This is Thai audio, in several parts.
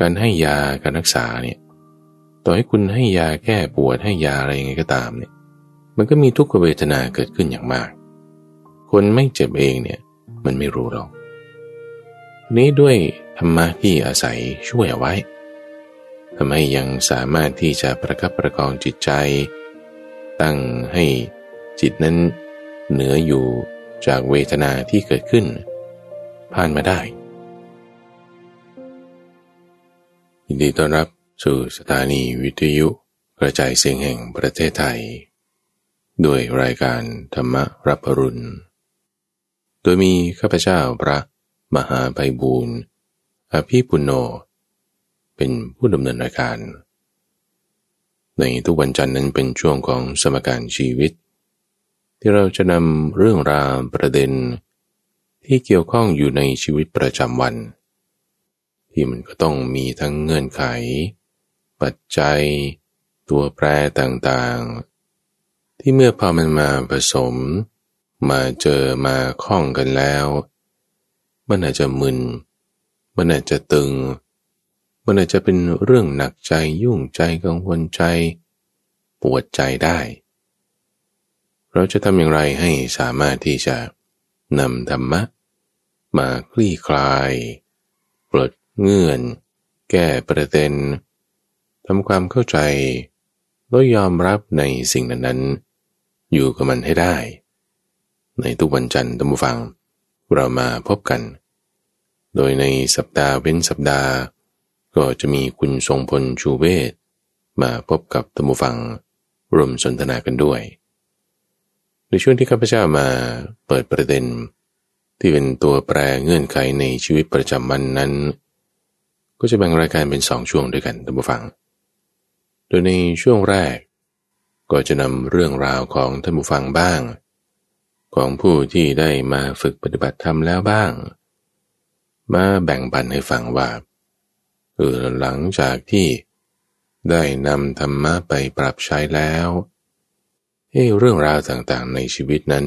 การให้ยาการรักษาเนี่ยต่อให้คุณให้ยาแก้ปวดให้ยาอะไรยังไงก็ตามเนี่ยมันก็มีทุกขเวทนาเกิดขึ้นอย่างมาก คนไม่เจ็บเองเนี่ยมันไม่รู้หรอกนี้ด้วยธรรมะที่อาศัยช่วยเอาไว้ทำให้ยังสามารถที่จะประคับประคองจิตใจ ตั้งให้จิตนั้นเหนืออยู่จากเวทนาที่เกิดขึ้น ผ่านมาได้ ยินดีต้อนรับสู่สถานีวิทยุกระจายเสียงแห่งประเทศไทย ด้วยรายการธรรมรับรุณ โดยมีข้าพเจ้าพระมหาไพบูรณ์อภิปุโน เป็นผู้ดำเนินรายการ ในทุกวันจันทร์นั้นเป็นช่วงของสมการชีวิต ที่เราจะนำเรื่องราวประเด็น ที่เกี่ยวข้องอยู่ในชีวิตประจำวัน ที่มันก็ต้องมีทั้งเงื่อนไข ปัจจัย ตัวแปรต่างๆ ที่เมื่อพอมันมาผสม มาเจอมาคล้องกันแล้ว มันอาจจะมึน มันอาจจะตึง มันอาจจะเป็นเรื่องหนักใจยุ่งใจกังวลใจ ปวดใจได้ เราจะทำอย่างไรให้สามารถที่จะนำธรรมะมาคลี่คลายปลด เงื่อน แก้ประเด็นทำความเข้าใจ แล้วยอมรับในสิ่งนั้นๆ อยู่กับมันให้ได้ ในทุกวันจันทร์ตัมฟัง เรามาพบกัน โดยในสัปดาห์เว้นสัปดาห์ ก็จะมีคุณทรงพลชูเวศมาพบกับตัมฟังร่วมสนทนากันด้วย ในช่วงที่ข้าพเจ้ามาเปิดประเด็น ที่เป็นตัวแปรเงื่อนไขในชีวิตประจำวันนั้น ก็จะแบ่งรายการเป็นสองช่วงด้วยกันตัมฟัง โดยในช่วงแรก ก็จะนำเรื่องราวของท่านผู้ฟังบ้าง ของผู้ที่ได้มาฝึกปฏิบัติธรรมแล้วบ้าง มาแบ่งปันให้ฟังว่าเออหลังจากที่ได้นำธรรมะไปปรับใช้แล้วเฮ้เรื่องราวต่างๆ ในชีวิตนั้น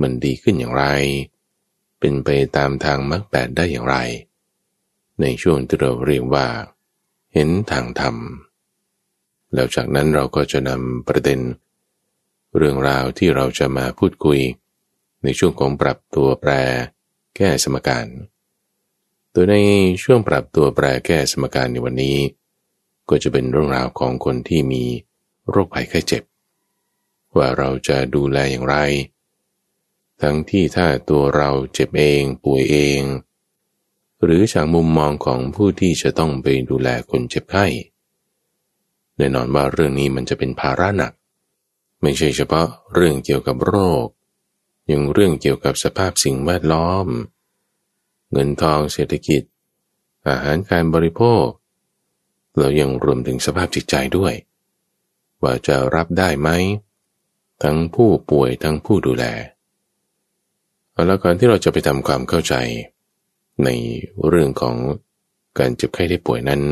มันดีขึ้นอย่างไร เป็นไปตามทางมรรคแปดได้อย่างไร ในช่วงที่เราเรียกว่า เห็นทางธรรม แล้วจากนั้นเราก็จะนำประเด็น เรื่องราวที่เราจะมาพูดคุย ในช่วงของปรับตัวแปร แก้สมการโดยในช่วงปรับตัวแปรแก้สมการในวันนี้ ก็จะเป็นเรื่องราวของคนที่มีโรคภัยไข้เจ็บ ว่าเราจะดูแลอย่างไร ทั้งที่ถ้าตัวเราเจ็บเองป่วยเอง หรือจากมุมมองของผู้ที่จะต้องไปดูแลคนเจ็บไข้แน่นอนว่าเรื่องนี้มันจะเป็นภาระหนัก ไม่ใช่เฉพาะเรื่องเกี่ยวกับโรค ยังเรื่องเกี่ยวกับสภาพสิ่งแวดล้อม เงินทองเศรษฐกิจ อาหารการบริโภค เรายังรวมถึงสภาพจิตใจด้วย ว่าจะรับได้ไหม ทั้งผู้ป่วยทั้งผู้ดูแล แล้วก่อนที่เราจะไปทำความเข้าใจ ในเรื่องของการเจ็บไข้ได้ป่วยนั้น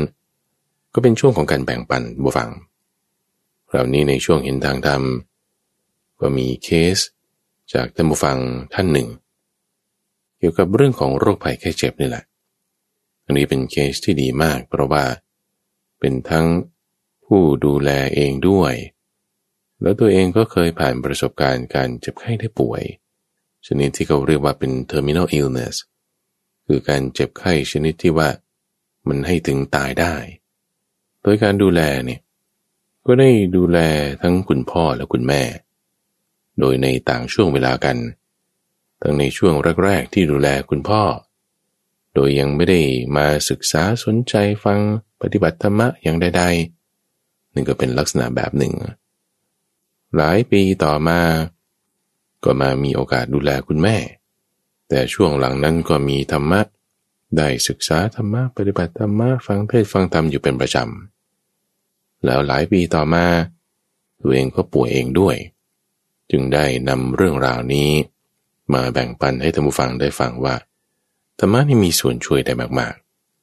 ก็เป็นช่วงของการแบ่งปันบุฟังคราวนี้ในช่วงเห็นทางธรรม ก็มีเคสจากท่านบุฟังท่านหนึ่ง เกี่ยวกับเรื่องของโรคภัยแค่เจ็บนี่แหละ อันนี้เป็นเคสที่ดีมาก เพราะว่าเป็นทั้งผู้ดูแลเองด้วย แล้วตัวเองก็เคยผ่านประสบการณ์การเจ็บไข้ได้ป่วย ชนิดที่เขาเรียกว่าเป็น terminal illness คือการเจ็บไข้ชนิดที่ว่า มันให้ถึงตายได้ โดยการดูแลเนี่ยก็ได้ดูแลทั้งคุณพ่อและคุณแม่ โดยในต่างช่วงเวลากัน ทั้งในช่วงแรกๆที่ดูแลคุณพ่อ โดยยังไม่ได้มาศึกษาสนใจฟังปฏิบัติธรรมะอย่างใดๆนึ่งก็เป็นลักษณะแบบหนึ่ง หลายปีต่อมา ก็มามีโอกาสดูแลคุณแม่ แต่ช่วงหลังนั้นก็มีธรรมะ ได้ศึกษาธรรมะปฏิบัติธรรมะฟังเทศฟังธรรมอยู่เป็นประจำ แล้วหลายปีต่อมา ตัวเองก็ป่วยเองด้วย จึงได้นำเรื่องราวนี้ มาแบ่งปันให้ท่านผู้ฟังได้ฟังว่าธรรมะนี่มีส่วนช่วยได้มาก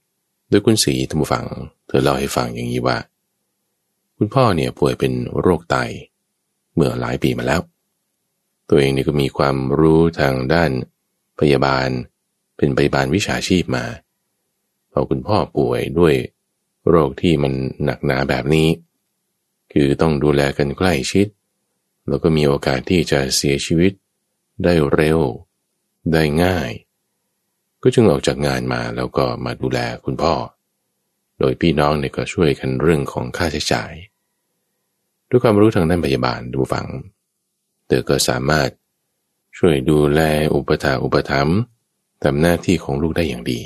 ๆ โดยคุณสีท่านผู้ฟัง เธอเล่าให้ฟังอย่างนี้ว่า คุณพ่อเนี่ยป่วยเป็นโรคไต เมื่อหลายปีมาแล้ว ตัวเองนี่ก็มีความรู้ทางด้าน พยาบาล เป็นพยาบาลวิชาชีพมา พอคุณพ่อป่วยด้วยโรคที่มันหนักหนาแบบนี้ คือต้องดูแลกันใกล้ชิด แล้วก็มีโอกาสที่จะเสียชีวิต ได้เร็ว ได้ง่าย ก็จึงออกจากงานมาแล้วก็มาดูแลคุณพ่อ โดยพี่น้องเนี่ยก็ช่วยกันเรื่องของค่าใช้จ่าย ด้วยความรู้ทางด้านพยาบาลดูฝัง เธอก็สามารถ ช่วยดูแลอุปถาอุปถัมภ์ทำหน้าที่ของลูกได้อย่างดี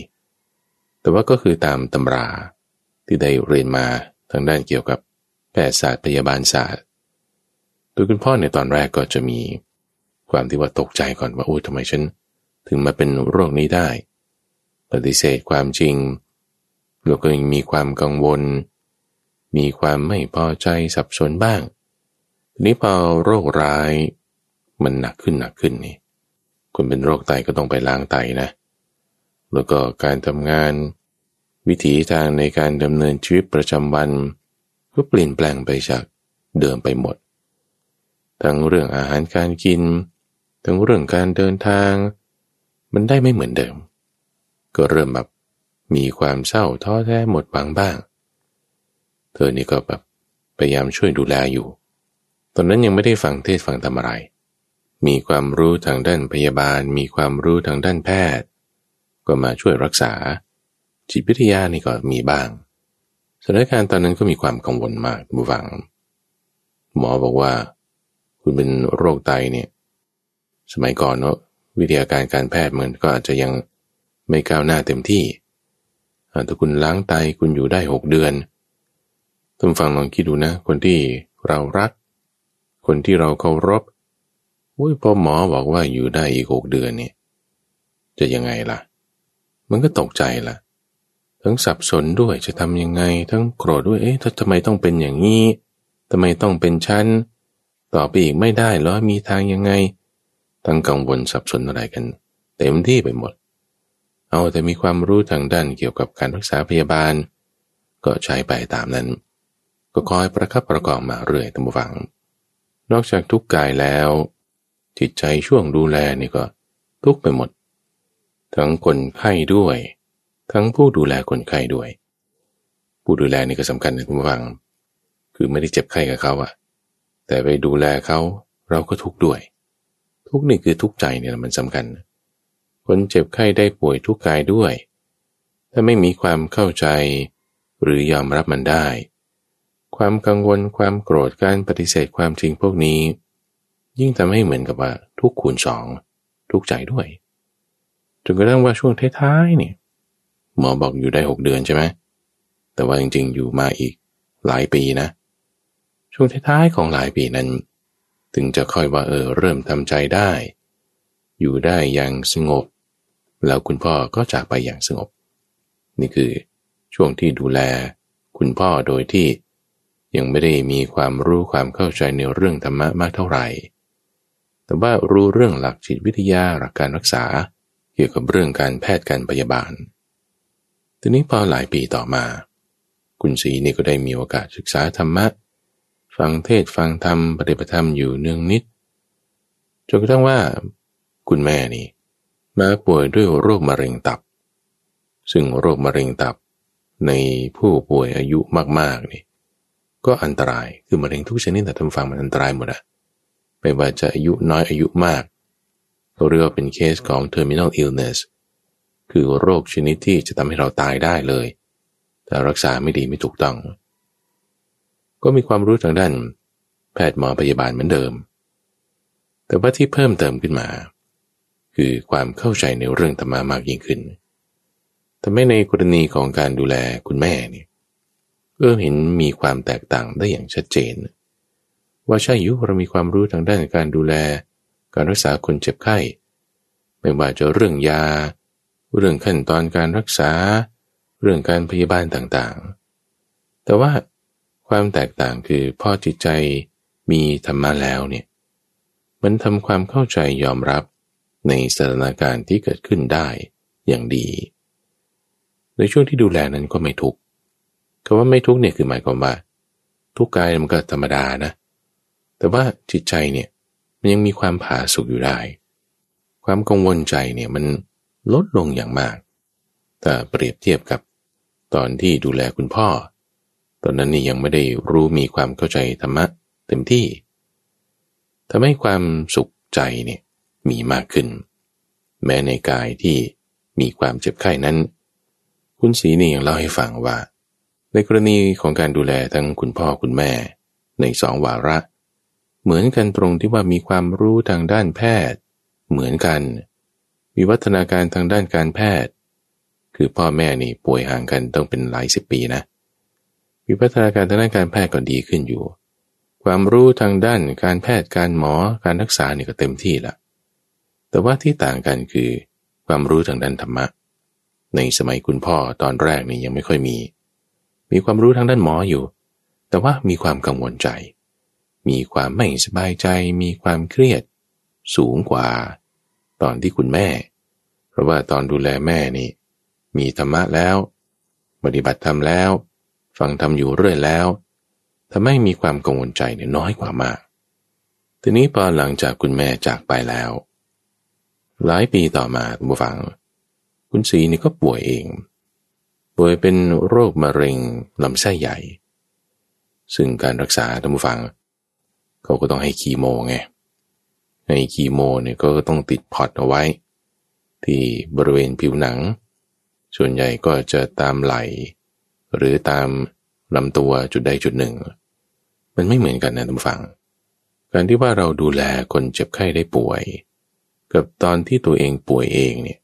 แต่ว่าก็คือตามตำราที่ได้เรียนมาทางด้านเกี่ยวกับแพทยศาสตร์พยาบาลศาสตร์โดยคุณพ่อในตอนแรกก็จะมีความที่ว่าตกใจก่อนว่าโอ้ทำไมฉัน ถึงมาเป็นโรคนี้ได้ ปฏิเสธความจริงแล้วก็ยังมีความกังวล มีความไม่พอใจสับสนบ้างทีนี้พอโรคร้าย มันหนักขึ้นหนักขึ้นนี่ คนเป็นโรคไตก็ต้องไปล้างไตนะ แล้วก็การทำงาน วิถีทางในการดำเนินชีวิตประจำวัน ก็เปลี่ยนแปลงไปจากเดิมไปหมด ทั้งเรื่องอาหารการกิน ทั้งเรื่องการเดินทาง มันได้ไม่เหมือนเดิม ก็เริ่มแบบมีความเศร้าท้อแท้หมดบางบ้าง เธอนี่ก็แบบพยายามช่วยดูแลอยู่ ตอนนั้นยังไม่ได้ฟังเทศฟังธรรมอะไร มีความรู้ทางด้านพยาบาล มีความรู้ทางด้านแพทย์ ก็มาช่วยรักษา จิตวิทยานี่ก็มีบ้างสถานการณ์ตอนนั้นก็มีความกังวลมากบูฟัง หมอบอกว่า คุณเป็นโรคไตเนี่ยสมัยก่อนเนาะวิทยาการการแพทย์มันก็อาจจะยังไม่ก้าวหน้าเต็มที่ถ้าคุณล้างไตคุณอยู่ได้หกเดือนท่านฟังลองคิดดูนะ คนที่เรารัก คนที่เราเคารพ อุ้ยพอหมอบอกว่าอยู่ได้อีกหกเดือนเนี่ยจะยังไงล่ะ มันก็ตกใจล่ะ ทั้งสับสนด้วยจะทำยังไง ทั้งโกรธด้วย เอ๊ะทำไมต้องเป็นอย่างนี้ทำไมต้องเป็นชั้น ต่อไปอีกไม่ได้แล้วมีทางยังไง ทั้งกังวลสับสนอะไรกัน เต็มที่ไปหมด เอาแต่มีความรู้ทางด้านเกี่ยวกับการรักษาพยาบาล ก็ใช้ไปตามนั้น ก็คอยประคับประกอบมาเรื่อยตั้งฟัง นอกจากทุกกายแล้ว จิตใจช่วงดูแลนี่ก็ทุกไปหมด ทั้งคนไข้ด้วย ทั้งผู้ดูแลคนไข้ด้วย ผู้ดูแลนี่ก็สำคัญนะคุณผู้ฟัง คือไม่ได้เจ็บไข้กับเขาอะแต่ไปดูแลเขาเราก็ทุกข์ด้วย ทุกนี่คือทุกใจเนี่ยมันสำคัญ คนเจ็บไข้ได้ป่วยทุกกายด้วย ถ้าไม่มีความเข้าใจ หรือยอมรับมันได้ ความกังวลความโกรธการปฏิเสธความจริงพวกนี้ ยิ่งทำให้เหมือนกับว่าทุกคูณสองทุกใจด้วยจนกระทั่งว่าช่วงท้ายๆเนี่ยหมอบอกอยู่ได้หกเดือนใช่ไหมแต่ว่าจริงๆอยู่มาอีกหลายปีนะ ช่วงท้ายๆของหลายปีนั้น ถึงจะค่อยว่าเออเริ่มทำใจได้ อยู่ได้อย่างสงบ แล้วคุณพ่อก็จากไปอย่างสงบ นี่คือช่วงที่ดูแลคุณพ่อโดยที่ยังไม่ได้มีความรู้ความเข้าใจในเรื่องธรรมะมากเท่าไหร่ แต่ว่ารู้เรื่องหลักจิตวิทยาหลักการรักษา เกี่ยวกับเรื่องการแพทย์การพยาบาล ทีนี้พอหลายปีต่อมา คุณศรีนี่ก็ได้มีโอกาสศึกษาธรรมะ ฟังเทศฟังธรรมปฏิบัติธรรมอยู่เนืองนิด จนกระทั่งว่า คุณแม่นี่มาป่วยด้วยโรคมะเร็งตับ ซึ่งโรคมะเร็งตับ ในผู้ป่วยอายุมากๆนี่ก็อันตรายคือมะเร็งทุกชนิดแต่ทำฟังมันอันตรายหมดอะ ไม่ว่าจะอายุน้อยอายุมากเราเรียกว่าเป็นเคสของ terminal illness คือโรคชนิดที่จะทำให้เราตายได้เลย แต่รักษาไม่ดีไม่ถูกต้อง ก็มีความรู้ทางด้าน แพทย์หมอพยาบาลเหมือนเดิม แต่ว่าที่เพิ่มเติมขึ้นมา คือความเข้าใจในเรื่องธรรมะมากยิ่งขึ้นทำให้ในกรณีของการดูแลคุณแม่เนี่ยเริ่มเห็นมีความแตกต่างได้อย่างชัดเจน ว่าใช่ยุเรามีความรู้ทางด้านการดูแล การรักษาคนเจ็บไข้ ไม่ว่าจะเรื่องยา เรื่องขั้นตอนการรักษา เรื่องการพยาบาลต่างๆ แต่ว่าความแตกต่างคือพ่อจิตใจมีธรรมะแล้วเนี่ยมันทำความเข้าใจยอมรับในสถานการณ์ที่เกิดขึ้นได้อย่างดี ในช่วงที่ดูแลนั้นก็ไม่ทุกข์คำว่าไม่ทุกข์เนี่ยคือหมายความว่า ทุกกายมันก็ธรรมดานะ แต่ว่าจิตใจเนี่ยมันยังมีความผาสุกอยู่ได้ ความกังวลใจเนี่ยมันลดลงอย่างมากถ้าเปรียบเทียบกับตอนที่ดูแลคุณพ่อ ตอนนั้นนี่ยังไม่ได้รู้มีความเข้าใจธรรมะเต็มที่ทำให้ความสุขใจเนี่ยมีมากขึ้น แม้ในกายที่มีความเจ็บไข้นั้น คุณศรีนี่ยังเล่าให้ฟังว่า ในกรณีของการดูแลทั้งคุณพ่อคุณแม่ ในสองวาระ เหมือนกันตรงที่ว่ามีความรู้ทางด้านแพทย์ เหมือนกัน มีวัฒนาการทางด้านการแพทย์ คือพ่อแม่นี่ป่วยห่างกันต้องเป็นหลายสิบปีนะมีวัฒนาการทางด้านการแพทย์ก็ดีขึ้นอยู่ ความรู้ทางด้านการแพทย์การหมอการรักษาเนี่ก็เต็มที่ละแต่ว่าที่ต่างกันคือความรู้ทางด้านธรรมะ ในสมัยคุณพ่อตอนแรกนี่ยังไม่ค่อยมี มีความรู้ทางด้านหมออยู่ แต่ว่ามีความกังวลใจ มีความไม่สบายใจ มีความเครียด สูงกว่า ตอนที่คุณแม่ เพราะว่าตอนดูแลแม่นี่ มีธรรมะแล้ว ปฏิบัติธรรมแล้ว ฟังธรรมอยู่เรื่อยแล้วทำให้มีความกังวลใจเนี่ยน้อยกว่ามากทีนี้พอหลังจากคุณแม่จากไปแล้ว หลายปีต่อมาท่านผู้ฟัง คุณศรีนี่ก็ป่วยเอง ป่วยเป็นโรคมะเร็งลำไส้ใหญ่ ซึ่งการรักษาท่านผู้ฟัง เขาก็ต้องให้คีโมไงให้คีโมเนี่ยก็ต้องติดพอตเอาไว้ ที่บริเวณผิวหนัง ส่วนใหญ่ก็จะตามไหล หรือตามลำตัวจุดใดจุดหนึ่ง มันไม่เหมือนกันนะท่านฟัง การที่ว่าเราดูแลคนเจ็บไข้ได้ป่วย กับตอนที่ตัวเองป่วยเองเนี่ย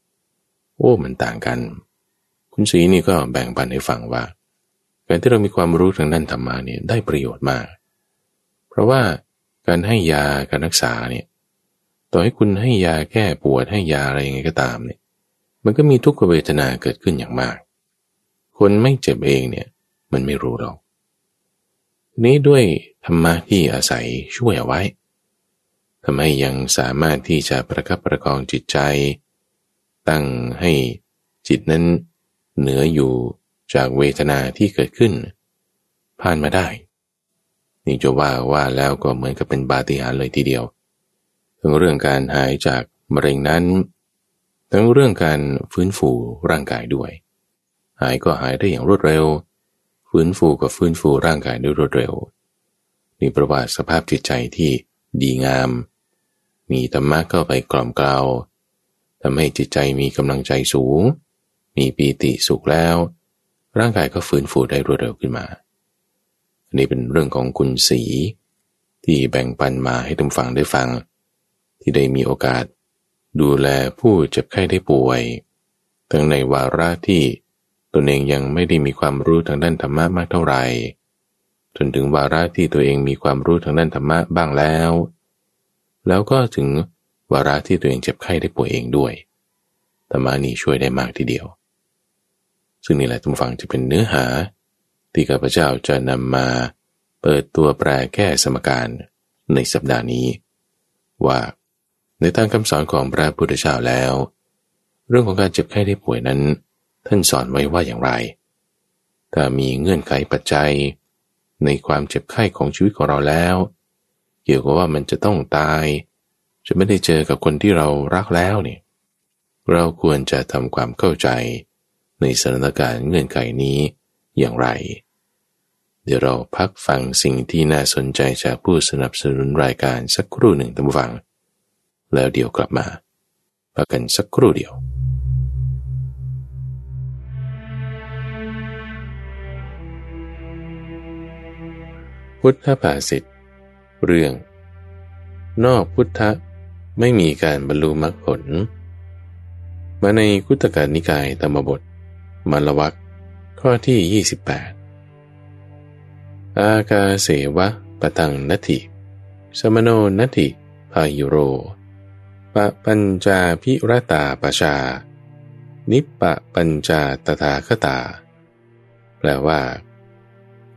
โอ้มันต่างกัน คุณศรีนี่ก็แบ่งปันให้ฟังว่า การที่เรามีความรู้ทางด้านธรรมะเนี่ยได้ประโยชน์มาก เพราะว่า การให้ยาการรักษาเนี่ยต่อให้คุณให้ยาแก้ปวดให้ยาอะไรยังไงก็ตามเนี่ย มันก็มีทุกขเวทนาเกิดขึ้นอย่างมาก คนไม่เจ็บเองเนี่ย มันไม่รู้หรอกนี้ด้วยธรรมะที่อาศัยช่วยเอาไว้ทำให้ยังสามารถที่จะประคับประคองจิตใจ ตั้งให้จิตนั้นเหนืออยู่จากเวทนาที่เกิดขึ้น ผ่านมาได้ นี่จะว่าว่าแล้วก็เหมือนกับเป็นบาติหาริย์เลยทีเดียว ทั้งเรื่องการหายจากมะเร็งนั้น ทั้งเรื่องการฟื้นฟูร่างกายด้วย หายก็หายได้อย่างรวดเร็ว ฟื้นฟูก็ฟื้นฟูร่างกายได้รวดเร็ว นี่ประวัติสภาพจิตใจที่ดีงาม มีธรรมะเข้าไปกล่อมกล่าวทำให้จิตใจมีกำลังใจสูง มีปีติสุขแล้ว ร่างกายก็ฟื้นฟูได้รวดเร็วขึ้นมา นนี้เป็นเรื่องของคุณสีที่แบ่งปันมาให้ทุกฟังได้ฟัง ที่ได้มีโอกาส ดูแลผู้เจ็บไข้ได้ป่วย ทั้งในวาระที่ตนเองยังไม่ได้มีความรู้ทางด้านธรรมะมากเท่าไหร่จนถึงวาระที่ตัวเองมีความรู้ทางด้านธรรมะบ้างแล้ว แล้วก็ถึงวาระที่ตัวเองเจ็บไข้ได้ป่วยเองด้วย ธรรมานี้ช่วยได้มากทีเดียว ซึ่งนี่แหละทุกฝังจะเป็นเนื้อหา ที่ข้าพเจ้าจะนำมาเปิดตัวแปลแก้สมการในสัปดาห์นี้ ว่าในทางคำสอนของพระพุทธเจ้าแล้ว เรื่องของการเจ็บไข้ได้ป่วยนั้น ท่านสอนไว้ว่าอย่างไร ถ้ามีเงื่อนไขปัจจัย ในความเจ็บไข้ของชีวิตของเราแล้ว เกี่ยวกับว่ามันจะต้องตาย จะไม่ได้เจอกับคนที่เรารักแล้วเนี่ยเราควรจะทำความเข้าใจในสถานการณ์เงื่อนไขนี้อย่างไร เดี๋ยวเราพักฟังสิ่งที่น่าสนใจจากผู้สนับสนุนรายการสักครู่หนึ่งท่านผู้ฟัง แล้วเดี๋ยวกลับมาพักกันสักครู่เดียวพุทธภาษิตเรื่อง นอกพุทธไม่มีการบรรลุมรรคผล มาในคุตการนิกายธรรมบทมลวักข้อที่ 28 อากาเสวะปะตังนัติสมโนนัติพายุโร ปะปัญจาพิรตาปชา นิปปะปัญจาตถาคตา แปลว่า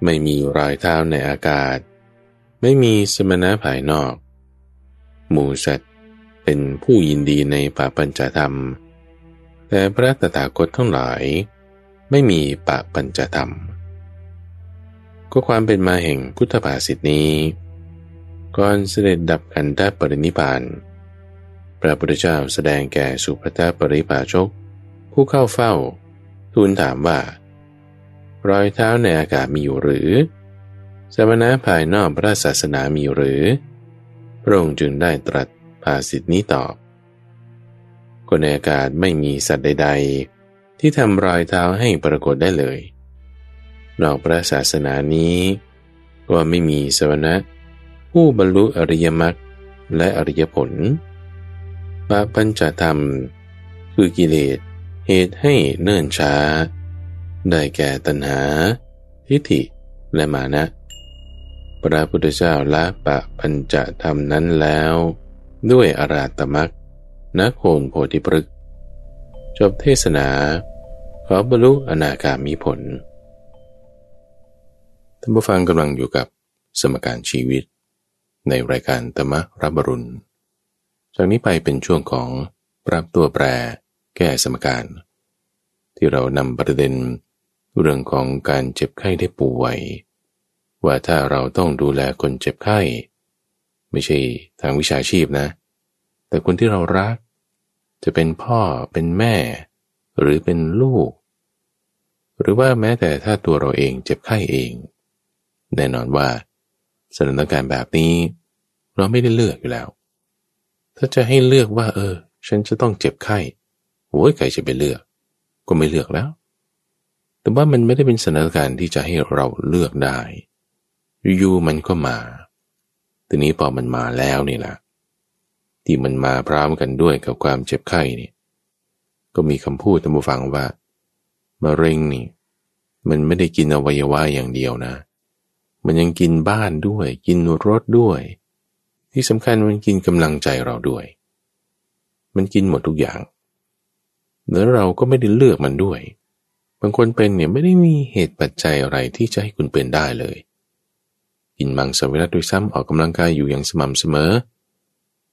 ไม่มีรอยเท้าในอากาศ ไม่มีสมณะภายนอก หมูสัตว์เป็นผู้ยินดีในปาปัญจธรรม แต่พระตถาคตทั้งหลาย ไม่มีปะปัญจธรรม ก็ความเป็นมาแห่งพุทธภาษิตนี้ก่อนเสด็จดับขันธปรินิพานพระพุทธเจ้าแสดงแก่สุภทปริภาชก ผู้เข้าเฝ้า ทูลถามว่า รอยเท้าในอากาศมีอยู่หรือ สมณะภายนอกพระศาสนามีหรือ พระองค์จึงได้ตรัสภาสิทธินี้ตอบคนในอากาศไม่มีสัตว์ใด ๆ ที่ทำรอยเท้าให้ปรากฏได้เลย นอกพระศาสนานี้ ก็ไม่มีสวนะผู้บรรลุอริยมรรคและอริยผลบาปัญจธรรม คือกิเลสเหตุให้เนิ่นช้า ได้แก่ตัณหา ทิฏฐิและมานะ พระพุทธเจ้าละปะปัญจธรรมนั้นแล้ว ด้วยอาราตมักนโคนโพธิปรึกจบเทศนา ขอบรรลุอนาคามีผล ท่านผู้ฟังกำลังอยู่กับสมการชีวิต ในรายการธรรมรับบรุณ จากนี้ไปเป็นช่วงของปรับตัวแปรแก้สมการ ที่เรานำประเด็นเรื่องของการเจ็บไข้ได้ป่วย ว่าถ้าเราต้องดูแลคนเจ็บไข้ ไม่ใช่ทางวิชาชีพนะ แต่คนที่เรารัก จะเป็นพ่อเป็นแม่ หรือเป็นลูก หรือว่าแม้แต่ถ้าตัวเราเองเจ็บไข้เอง แน่นอนว่าสถานการณ์แบบนี้ เราไม่ได้เลือกอยู่แล้ว ถ้าจะให้เลือกว่า เออ ฉันจะต้องเจ็บไข้โอ้ยใครจะไปเลือก ก็ไม่เลือกแล้ว แต่ว่ามันไม่ได้เป็นสถานการณ์ที่จะให้เราเลือกได้อยู่มันก็มา ทีนี้พอมันมาแล้วนี่แหละที่มันมาพร้อมกันด้วยกับความเจ็บไข้นี่ก็มีคำพูดท่านผู้ฟังว่ามะเร็งนี่ มันไม่ได้กินอวัยวะอย่างเดียวนะ มันยังกินบ้านด้วย กินรถด้วย ที่สำคัญมันกินกำลังใจเราด้วย มันกินหมดทุกอย่าง แล้วเราก็ไม่ได้เลือกมันด้วย บางคนเป็นเนี่ยไม่ได้มีเหตุปัจจัยอะไรที่จะให้คุณเป็นได้เลย กินมังสวิรัตด้วยซ้ำออกกำลังกายอยู่อย่างสม่ำเสมอ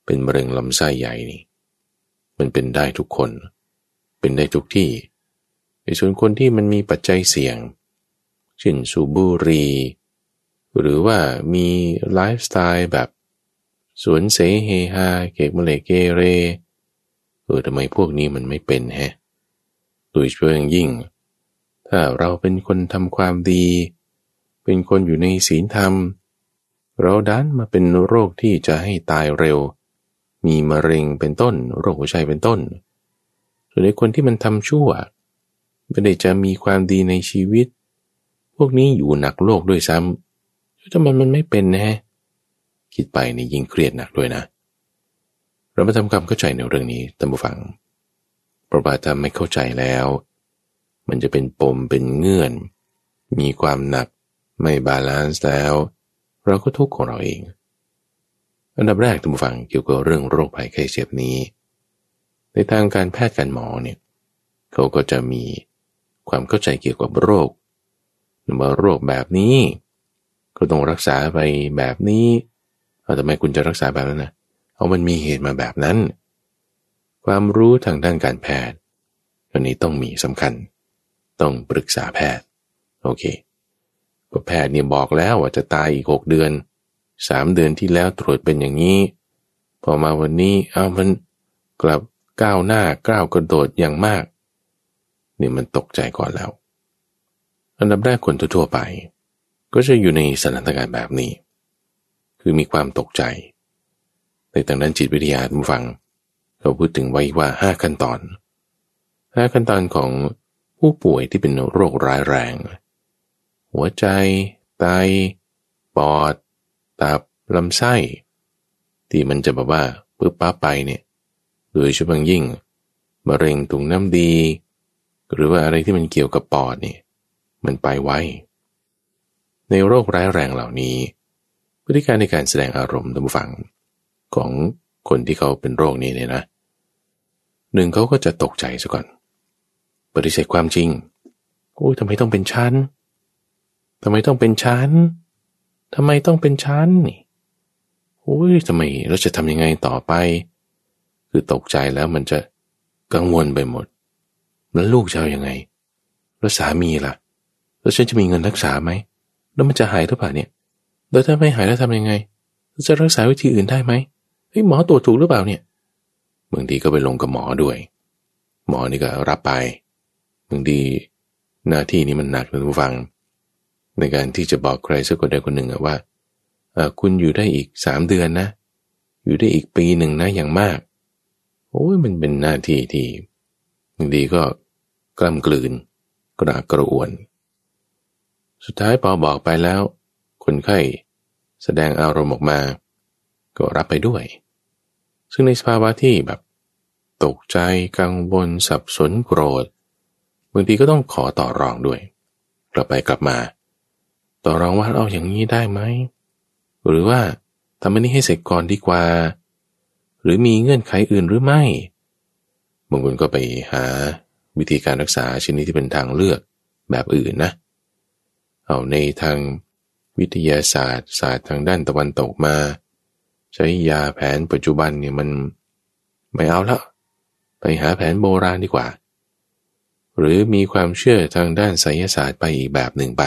เป็นมะเร็งลำไส้ใหญ่นี่ มันเป็นได้ทุกคน เป็นได้ทุกที่ในส่วนคนที่มันมีปัจจัยเสี่ยงเช่นสูบบุหรี่ หรือว่ามีไลฟ์สไตล์แบบสวนเสเฮฮาเกกมะเลเกเรเออทำไมพวกนี้มันไม่เป็นแฮะโดยเฉพาะอย่างยิ่ง ถ้าเราเป็นคนทำความดี เป็นคนอยู่ในศีลธรรม เราดันมาเป็นโรคที่จะให้ตายเร็ว มีมะเร็งเป็นต้น โรคหัวใจเป็นต้น ส่วนในคนที่มันทำชั่วไม่ได้จะมีความดีในชีวิต พวกนี้อยู่หนักโลกด้วยซ้ำ ทำไมมันไม่เป็นนะคิดไปนี่ยิ่งเครียดหนักด้วยนะ เรามาทำความเข้าใจในเรื่องนี้ท่านผู้ฟัง เพราะว่าถ้าไม่เข้าใจแล้ว มันจะเป็นปมเป็นเงื่อน มีความหนักไม่ balance แล้ว เราก็ทุกข์ของเราเอง อันดับแรกท่านผู้ฟังเกี่ยวกับเรื่องโรคภัยไข้เจ็บนี้ ในทางการแพทย์การหมอเนี่ยเขาก็จะมีความเข้าใจเกี่ยวกับโรคว่าโรคแบบนี้ ก็ต้องรักษาไปแบบนี้เอาทำไมคุณจะรักษาแบบนั้นนะเอามันมีเหตุมาแบบนั้น ความรู้ทางด้านการแพทย์อันนี้ต้องมีสำคัญ ต้องปรึกษาแพทย์ โอเค ก็แพทย์เนี่ยบอกแล้วว่าจะตายอีกหกเดือนสามเดือนที่แล้วตรวจเป็นอย่างนี้ พอมาวันนี้เอามันกลับก้าวหน้าก้าวกระโดดอย่างมาก นี่มันตกใจก่อนแล้ว อันดับแรกคนทั่วไป ก็จะอยู่ในสถานการณ์แบบนี้ คือมีความตกใจ ในทางด้านจิตวิทยาทุกฟัง เราพูดถึงไว้ว่าห้าขั้นตอนห้าขั้นตอนของผู้ป่วยที่เป็นโรคร้ายแรง หัวใจ ไต ปอด ตับ ลำไส้ ที่มันจะแบบว่าปึ๊บปั๊บไปเนี่ย โดยเฉพาะยิ่งมะเร็งถุงน้ำดี หรือว่าอะไรที่มันเกี่ยวกับปอดเนี่ย มันไปไว ในโรคร้ายแรงเหล่านี้ พฤติการในการแสดงอารมณ์ทานผู้ฟังของคนที่เขาเป็นโรคนี้เนี่ยนะ หนึ่งเขาก็จะตกใจซะก่อน ปฏิเสธความจริงโอ้ยทำไมต้องเป็นชั้นทำไมต้องเป็นชั้นทำไมต้องเป็นชั้นนี่โอ้ยทำไมเราจะทำยังไงต่อไป คือตกใจแล้วมันจะกังวลไปหมด แล้วลูกจะเอายังไง แล้วสามีล่ะ แล้วฉันจะมีเงินรักษาไหม แล้วมันจะหายหรือเปล่าเนี่ย แล้วถ้าไม่หายแล้วทำยังไง จะรักษาวิธีอื่นได้ไหมเฮ้ยหมอตรวจถูกหรือเปล่าเนี่ยบางทีก็ไปลงกับหมอด้วย หมอนี่ก็รับไปบางทีหน้าที่นี้มันหนักนะทุกฟัง ในการที่จะบอกใครสักคนใดคนหนึ่งว่าคุณอยู่ได้อีกสามเดือนนะ อยู่ได้อีกปีหนึ่งนะอย่างมาก โอ้ยมันเป็นหน้าที่ที่บางทีก็กล้ำกลืนกระกระอวน สุดท้ายพอบอกไปแล้ว คนไข้แสดงอารมณ์ออกมา ก็รับไปด้วย ซึ่งในสภาวะที่แบบ ตกใจกังวลสับสนโกรธบางทีก็ต้องขอต่อรองด้วย กลับไปกลับมา ต่อรองว่าเอาอย่างนี้ได้ไหม หรือว่าทำอันนี้ให้เสร็จก่อนดีกว่า หรือมีเงื่อนไขอื่นหรือไม่บางคนก็ไปหาวิธีการรักษาชนิดที่เป็นทางเลือกแบบอื่นนะ เอาในทางวิทยาศาสตร์ ศาสตร์ทางด้านตะวันตกมา ใช้ยาแผนปัจจุบันเนี่ยมันไม่เอาล้วไปหาแผนโบราณดีกว่า หรือมีความเชื่อทางด้านไสยศาสตร์ไปอีกแบบหนึ่งไป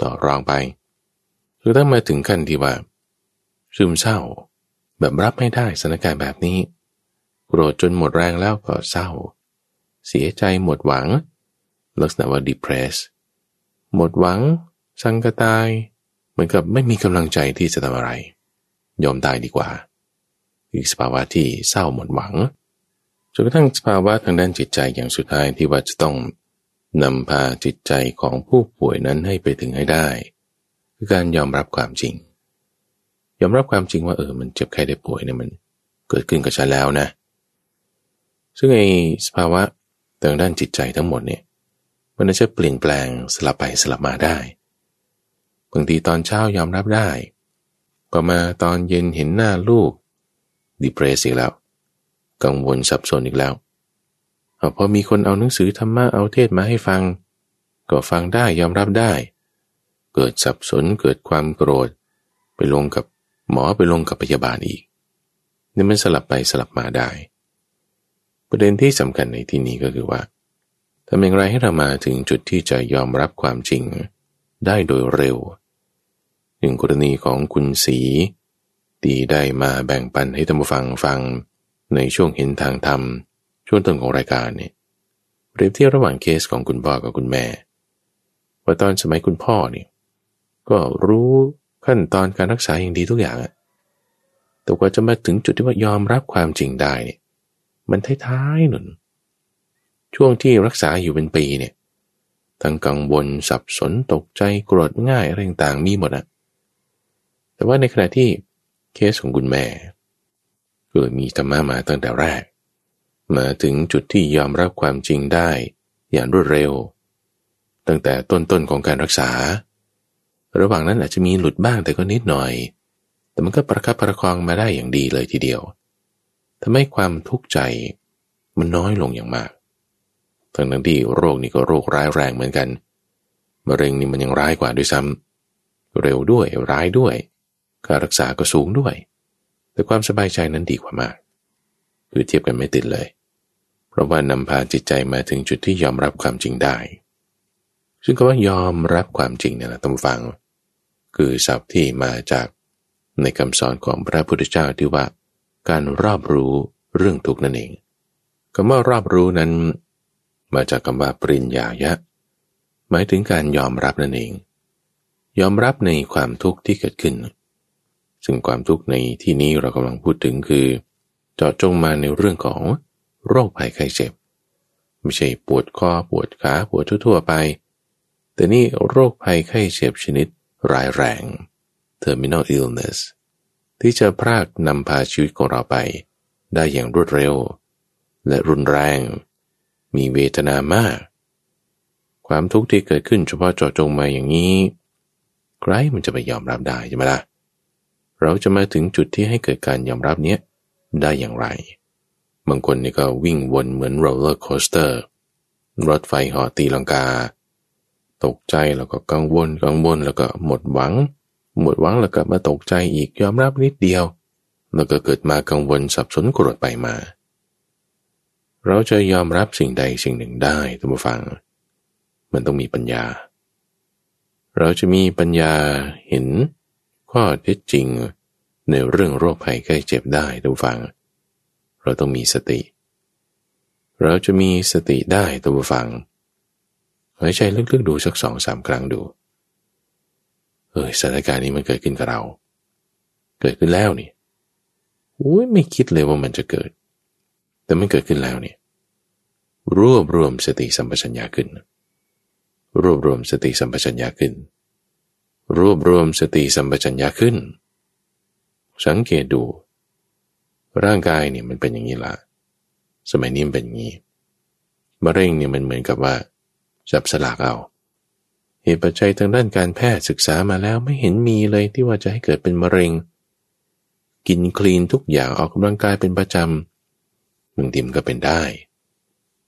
ต่อรองไปคือถ้ามาถึงขั้นที่ว่า ซึมเศร้า แบบรับไม่ได้สถานการณ์แบบนี้โกรธจนหมดแรงแล้วก็เศร้า เสียใจหมดหวัง ลักษณะว่า depressed หมดหวัง สังกตาย เหมือนกับไม่มีกำลังใจที่จะทำอะไร ยอมตายดีกว่า อีกสภาวะที่เศร้าหมดหวังจนกระทั่งสภาวะทางด้านจิตใจอย่างสุดท้ายที่ว่าจะต้องนำพาจิตใจของผู้ป่วยนั้นให้ไปถึงให้ได้ คือการยอมรับความจริง ยอมรับความจริงว่าเออมันเจ็บไข้ได้ป่วยเนี่ยมันเกิดขึ้นกับฉันแล้วนะ ซึ่งไอ้สภาวะทางด้านจิตใจทั้งหมดเนี่ย มันจะเปลี่ยนแปลงสลับไปสลับมาได้ บางทีตอนเช้ายอมรับได้พอมาตอนเย็นเห็นหน้าลูกดิเพรสอีกแล้ว กังวลสับสนอีกแล้วอพอมีคนเอาหนังสือธรรมะเอาเทศมาให้ฟัง ก็ฟังได้ยอมรับได้ เกิดสับสนเกิดความโกรธ ไปลงกับหมอไปลงกับพยาบาลอีกนี่มันสลับไปสลับมาได้ ประเด็นที่สำคัญในที่นี้ก็คือว่า ทำอย่างไรให้เรามาถึงจุดที่จะยอมรับความจริงได้โดยเร็วหนึ่งกรณีของคุณสีตีได้มาแบ่งปันให้ท่านผู้ฟังฟังในช่วงเห็นทางธรรม ช่วงต้นของรายการเนี่ยเปรียบเทียบระหว่างเคสของคุณพ่อกับคุณแม่ว่าตอนสมัยคุณพ่อเนี่ยก็รู้ขั้นตอนการรักษาอย่างดีทุกอย่างอะแต่กว่าจะมาถึงจุดที่ว่ายอมรับความจริงได้เนี่ยมันท้ายๆหนุน ช่วงที่รักษาอยู่เป็นปีเนี่ย ทั้งกังวลสับสนตกใจโกรธง่ายอะไรต่างๆมีหมดอะแต่ว่าในขณะที่เคสของคุณแม่เกิดมีธรรมะมาตั้งแต่แรก มาถึงจุดที่ยอมรับความจริงได้อย่างรวดเร็ว ตั้งแต่ต้นๆของการรักษา ระหว่างนั้นอาจจะมีหลุดบ้างแต่ก็นิดหน่อย แต่มันก็ประคับประคองมาได้อย่างดีเลยทีเดียวทำให้ความทุกข์ใจมันน้อยลงอย่างมาก ทั้งนั้นที่โรคนี้ก็โรคร้ายแรงเหมือนกันมะเร็งนี่มันยังร้ายกว่าด้วยซ้ำเร็วด้วยร้ายด้วยการรักษาก็สูงด้วย แต่ความสบายใจนั้นดีกว่ามาก คือเทียบกันไม่ติดเลย เพราะว่านำพาจิตใจมาถึงจุดที่ยอมรับความจริงได้ ซึ่งก็ว่ายอมรับความจริงเนี่ยนะต้องฟัง คือศัพท์ที่มาจากในคำสอนของพระพุทธเจ้าที่ว่า การรอบรู้เรื่องทุกนั่นเองคำว่ารอบรู้นั้น มาจากคำว่าปริญญายะ หมายถึงการยอมรับนั่นเอง ยอมรับในความทุกข์ที่เกิดขึ้น ซึ่งความทุกข์ในที่นี้เรากำลังพูดถึงคือ เจาะจงมาในเรื่องของโรคภัยไข้เจ็บ ไม่ใช่ปวดคอปวดขาปวดทั่วๆไป แต่นี่โรคภัยไข้เจ็บชนิดร้ายแรง terminal illness ที่จะพรากนำพาชีวิตของเราไป ได้อย่างรวดเร็ว และรุนแรง มีเวทนามาก ความทุกข์ที่เกิดขึ้นเฉพาะเจาะจงมาอย่างนี้ ใครมันจะไปยอมรับได้ใช่ไหมล่ะ เราจะมาถึงจุดที่ให้เกิดการยอมรับเนี่ยได้อย่างไร บางคนนี่ก็วิ่งวนเหมือน roller coaster รถไฟหอตีลังกา ตกใจแล้วก็กังวลกังวลแล้วก็หมดหวัง หมดหวังแล้วก็มาตกใจอีกยอมรับนิดเดียว แล้วก็เกิดมากังวลสับสนกลับไปมา เราจะยอมรับสิ่งใดสิ่งหนึ่งได้ท่านผู้ฟัง มันต้องมีปัญญา เราจะมีปัญญาเห็นข้อเท็จจริงในเรื่องโรคภัยไข้เจ็บได้ทุกฟัง เราต้องมีสติ เราจะมีสติได้ทุกฟังหายใจลึกๆดูสักสองสามครั้งดูเออสถานการณ์นี้มันเกิดขึ้นกับเรา เกิดขึ้นแล้วนี่อุ้ยไม่คิดเลยว่ามันจะเกิด แต่มันเกิดขึ้นแล้วเนี่ย รวบรวมสติสัมปชัญญะขึ้น รวบรวมสติสัมปชัญญะขึ้น รวบรวมสติสัมปชัญญะขึ้น สังเกตดู ร่างกายเนี่ยมันเป็นอย่างนี้ละสมัยนี้มันเป็นอย่างนี้มะเร็งเนี่ยมันเหมือนกับว่าจับสลากเอาเหตุปัจจัยทางด้านการแพทย์ศึกษามาแล้วไม่เห็นมีเลยที่ว่าจะให้เกิดเป็นมะเร็ง กินคลีนทุกอย่างออกกำลังกายเป็นประจำบางทีมก็เป็นได้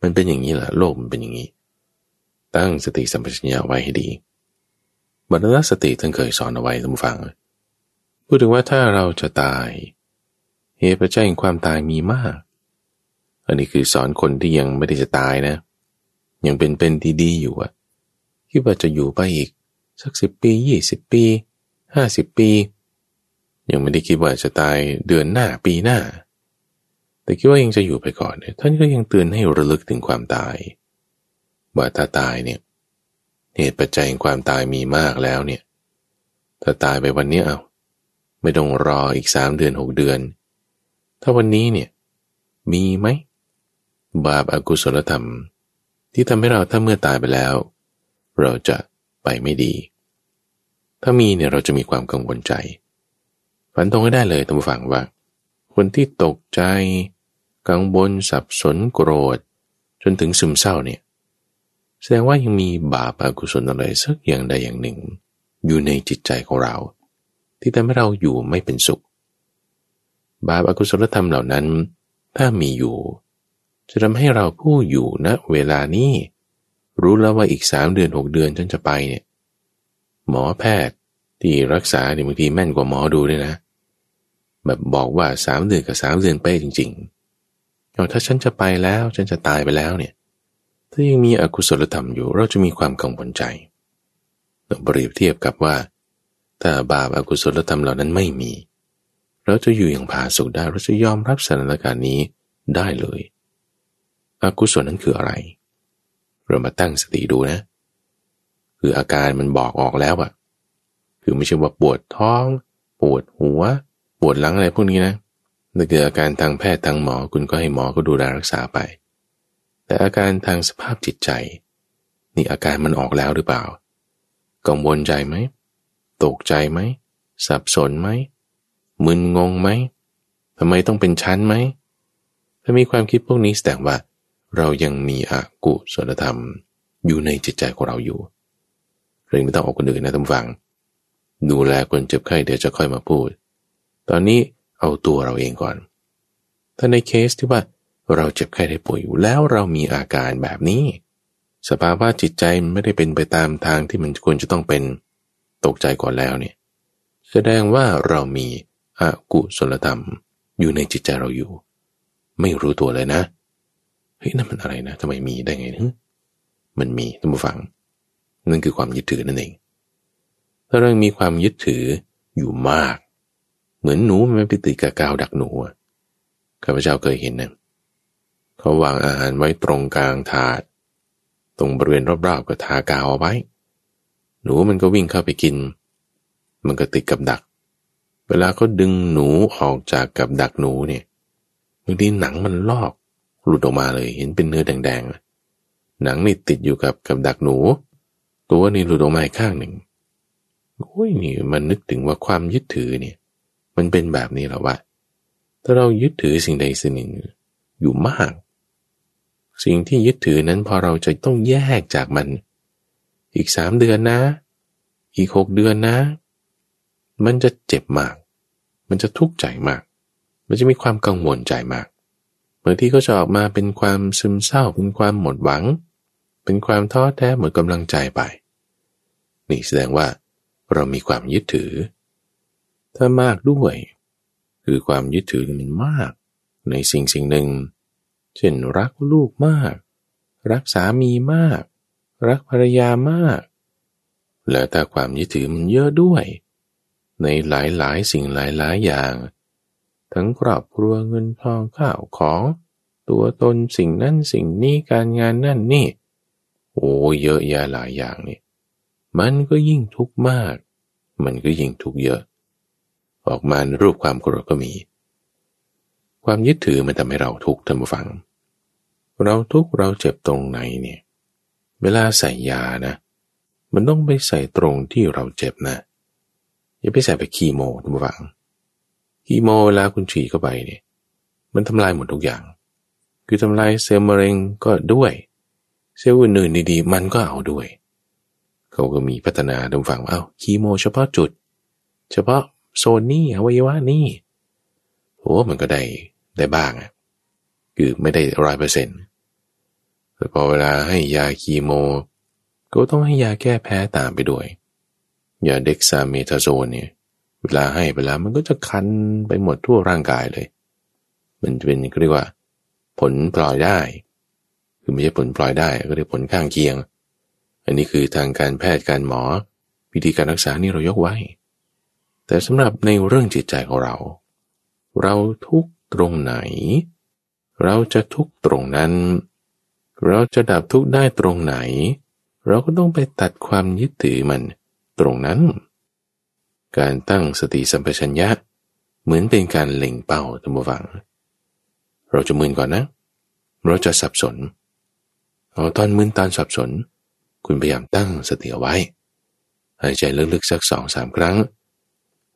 มันเป็นอย่างนี้แหละโลกมันเป็นอย่างนี้ ตั้งสติสัมปชัญญะไว้ให้ดีบรรณสติท่านเคยสอนเอาไว้ท่านฟัง พูดถึงว่าถ้าเราจะตายเหตุปัจจัยแห่งความตายมีมาก อันนี้คือสอนคนที่ยังไม่ได้จะตายนะ ยังเป็นเป็นที่ดีอยู่อะคิดว่าจะอยู่ไปอีก สักสิบปียี่สิบปีห้าสิบปี ยังไม่ได้คิดว่าจะตายเดือนหน้าปีหน้า แต่คิดว่ายังจะอยู่ไปก่อนเนี่ยท่านก็ยังเตือนให้ระลึกถึงความตายว่าถ้าตายเนี่ยเหตุปัจจัยแห่งความตายมีมากแล้วเนี่ยถ้าตายไปวันนี้เอาไม่ต้องรออีกสามเดือนหกเดือน ถ้าวันนี้เนี่ยมีไหมบาปอากุศลธรรม ที่ทำให้เราถ้าเมื่อตายไปแล้ว เราจะไปไม่ดี ถ้ามีเนี่ยเราจะมีความกังวลใจฝันตรงให้ได้เลยท่านผู้ฟังว่า คนที่ตกใจ กังวลสับสนโกรธ จนถึงซึมเศร้าเนี่ยแสดงว่ายังมีบาปอกุศลอะไรสักอย่างใดอย่างหนึ่ง อยู่ในจิตใจของเรา ที่ทำให้เราอยู่ไม่เป็นสุข บาปอากุศลธรรมเหล่านั้น ถ้ามีอยู่ จะทำให้เราผู้อยู่ณนะเวลานี้ รู้แล้วว่าอีกสามเดือนหกเดือนฉันจะไปเนี่ยหมอแพทย์ที่รักษาเนี่ยบางทีแม่นกว่าหมอดูเลยนะ แบบบอกว่าสามเดือนกับสามเดือนเป้จริง ๆ เอาถ้าฉันจะไปแล้วฉันจะตายไปแล้วเนี่ย ถ้ายังมีอกุศลธรรมอยู่ เราจะมีความกังวลใจเราเปรียบเทียบกับว่า ถ้าบาปอากุศลธรรมเหล่านั้นไม่มี เราจะอยู่อย่างผาสุกได้เราจะยอมรับสถานการณ์นี้ได้เลยอกุศลนั้นคืออะไร เรามาตั้งสติดูนะ คืออาการมันบอกออกแล้วอะคือไม่ใช่ว่าปวดท้อง ปวดหัว ปวดหลังอะไรพวกนี้นะ นั่นคืออาการทางแพทย์ทางหมอคุณก็ให้หมอก็ดูแลรักษาไป แต่อาการทางสภาพจิตใจ นี่อาการมันออกแล้วหรือเปล่า กังวลใจไหม ตกใจไหม สับสนไหม มึนงงไหมทำไมต้องเป็นชั้นไหม ถ้ามีความคิดพวกนี้แสดงว่า เรายังมีอกุศลธรรม อยู่ในจิตใจของเราอยู่เรื่องไม่ต้องออกคนอื่นนะท่านฟัง ดูแลคนเจ็บไข้เดี๋ยวจะค่อยมาพูด ตอนนี้ เอาตัวเราเองก่อน ถ้าในเคสที่ว่าเราเจ็บไข้ได้ป่วยอยู่แล้วเรามีอาการแบบนี้ สภาวะจิตใจมันไม่ได้เป็นไปตามทางที่มันควรจะต้องเป็นตกใจก่อนแล้วเนี่ย แสดงว่าเรามีอกุศลธรรมอยู่ในจิตใจเราอยู่ ไม่รู้ตัวเลยนะเฮ้ยนั่นมันอะไรนะทำไมมีได้ไงนึมันมีท่านผู้ฟัง นั่นคือความยึดถือนั่นเองถ้าเรามีความยึดถืออยู่มาก เหมือนหนูมันไปติดกับกาวดักหนูข้าพเจ้าเคยเห็นนะเขาวางอาหารไว้ตรงกลางถาด ตรงบริเวณรอบๆก็ทากาวเอาไว้ หนูมันก็วิ่งเข้าไปกิน มันก็ติดกับดัก เวลาเขาดึงหนูออกจากกับดักหนูเนี่ยบางทีหนังมันลอกหลุดออกมาเลย เห็นเป็นเนื้อแดงๆหนังนี่ติดอยู่กับกับดักหนู ตัวนี่หลุดออกมาอีกข้างหนึ่งโอ้ยนี่มันนึกถึงว่าความยึดถือเนี่ย มันเป็นแบบนี้หรอวะถ้าเรายึดถือสิ่งใดสิ่งหนึ่งอยู่มาก สิ่งที่ยึดถือนั้นพอเราจะต้องแยกจากมัน อีกสามเดือนนะ อีกหกเดือนนะ มันจะเจ็บมาก มันจะทุกข์ใจมาก มันจะมีความกังวลใจมากบางทีก็จะออกมาเป็นความซึมเศร้าเป็นความหมดหวัง เป็นความท้อแท้หมดกำลังใจไป นี่แสดงว่าเรามีความยึดถือ ถ้ามากด้วย คือความยึดถือมันมาก ในสิ่งสิ่งหนึ่ง เช่นรักลูกมาก รักสามีมาก รักภรรยามาก และถ้าความยึดถือมันเยอะด้วย ในหลายๆ สิ่งหลายๆ อย่าง ทั้งครอบครัวเงินทองข้าวของ ตัวตนสิ่งนั้นสิ่งนี้การงานนั่นนี่ โอ้เยอะแยะหลายอย่างนี่มันก็ยิ่งทุกข์มาก มันก็ยิ่งทุกข์เยอะ ออกมารูปความโกรธก็มี ความยึดถือมันทำให้เราทุกข์ท่านผู้ฟัง เราทุกข์เราเจ็บตรงไหนเนี่ย เวลาใส่ยานะ มันต้องไปใส่ตรงที่เราเจ็บนะ อย่าไปใส่ไปคีโมท่านผู้ฟัง คีโมเวลาคุณฉีดเข้าไปเนี่ย มันทำลายหมดทุกอย่าง คือทำลายเซลล์มะเร็งก็ด้วย เซลล์อื่นๆดีๆ มันก็เอาด้วยเขาก็มีพัฒนาดมฝังว่าเอาคีโมเฉพาะจุด เฉพาะ โซนนี้อวัยวะนี่โอ้มันก็ได้ได้บ้างอะคือไม่ได้ร้อยเปอร์เซ็นต์แต่พอเวลาให้ยาคีโม ก็ต้องให้ยาแก้แพ้ตามไปด้วย ยาเด็กซาเมทาโซนเนี่ยเวลาให้เวลามันก็จะคันไปหมดทั่วร่างกายเลย มันจะเป็นเรียกว่า ผลปล่อยได้ คือไม่ใช่ผลปล่อยได้ ก็เรียกผลข้างเคียง อันนี้คือทางการแพทย์การหมอ วิธีการรักษานี่เรายกไว้ แต่สำหรับในเรื่องจิตใจของเรา เราทุกตรงไหน เราจะทุกตรงนั้น เราจะดับทุกได้ตรงไหน เราก็ต้องไปตัดความยึดถือมันตรงนั้น การตั้งสติสัมปชัญญะ เหมือนเป็นการเล็งเป้าท่านผู้ฟัง เราจะมึนก่อนนะ เราจะสับสนเอาตอนมึนตอนสับสน คุณพยายามตั้งสติเอาไว้หายใจลึกๆสักสองสามครั้ง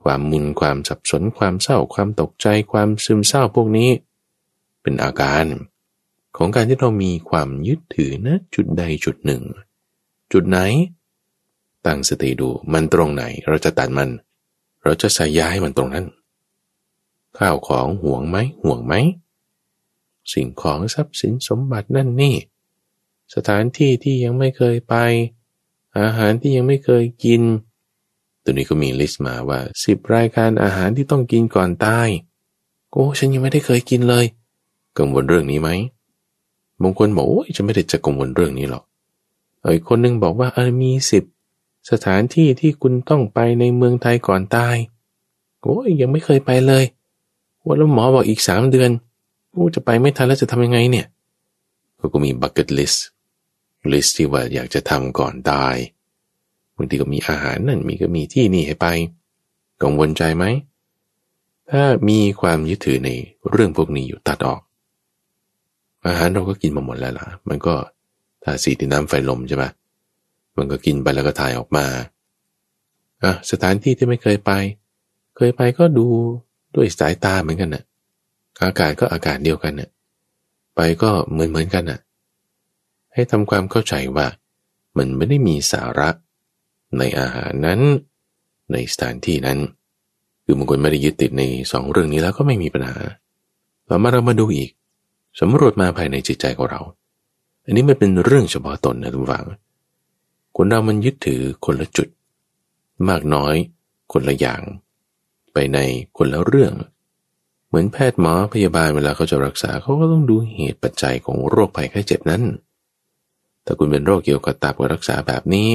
ความมึนความสับสนความเศร้าความตกใจความซึมเศร้าพวกนี้ เป็นอาการของการที่เรามีความยึดถือนะจุดใดจุดหนึ่ง จุดไหน ตั้งสติดูมันตรงไหน เราจะตัดมัน เราจะใส่ย้ายมันตรงนั้น ข้าวของห่วงไหมห่วงไหม สิ่งของทรัพย์สินสมบัตินั่นนี่ สถานที่ที่ยังไม่เคยไป อาหารที่ยังไม่เคยกิน ตัวนี้ก็มีลิสต์มาว่าสิบรายการอาหารที่ต้องกินก่อนตายโอ้ฉันยังไม่ได้เคยกินเลย กังวลเรื่องนี้ไหมบางคนบอกโอ้ยจะไม่ได้จะกังวลเรื่องนี้หรอกอีกคนนึงบอกว่าเออมีสิบสถานที่ที่คุณต้องไปในเมืองไทยก่อนตายโอ้ยยังไม่เคยไปเลยว่าแล้วหมอบอกอีกสามเดือนโอ้จะไปไม่ทันแล้วจะทำยังไงเนี่ยก็มี bucket list list ที่ว่าอยากจะทำก่อนตาย บางทีก็มีอาหารนั่นมีก็มีที่นี่ให้ไป กังวลใจไหม ถ้ามีความยึดถือในเรื่องพวกนี้อยู่ตัดออก อาหารเราก็กินมาหมดแล้วล่ะ มันก็ถ้าสีดินน้ำไฟลมใช่ไหมมันก็กินไปแล้วก็ถ่ายออกมาอะสถานที่ที่ไม่เคยไป เคยไปก็ดูด้วยสายตาเหมือนกันนะ่ะอากาศก็อากาศเดียวกันนะ่ะไปก็เหมือนเหมือนกันนะ่ะให้ทำความเข้าใจว่า มันไม่ได้มีสาระ ในอาหารนั้น ในสถานที่นั้น คือบางคนไม่ได้ยึดติดในสองเรื่องนี้แล้วก็ไม่มีปัญหาเรามาเรามาดูอีกสำรวจมาภายในจิตใจของเรา อันนี้มันเป็นเรื่องเฉพาะตนนะทุกฝัง คนเรามันยึดถือคนละจุด มากน้อยคนละอย่าง ไปในคนละเรื่อง เหมือนแพทย์หมอพยาบาลเวลาเขาจะรักษาเขาก็ต้องดูเหตุปัจจัยของโรคภัยไข้เจ็บนั้น ถ้าคุณเป็นโรคเกี่ยวกับตับก็รักษาแบบนี้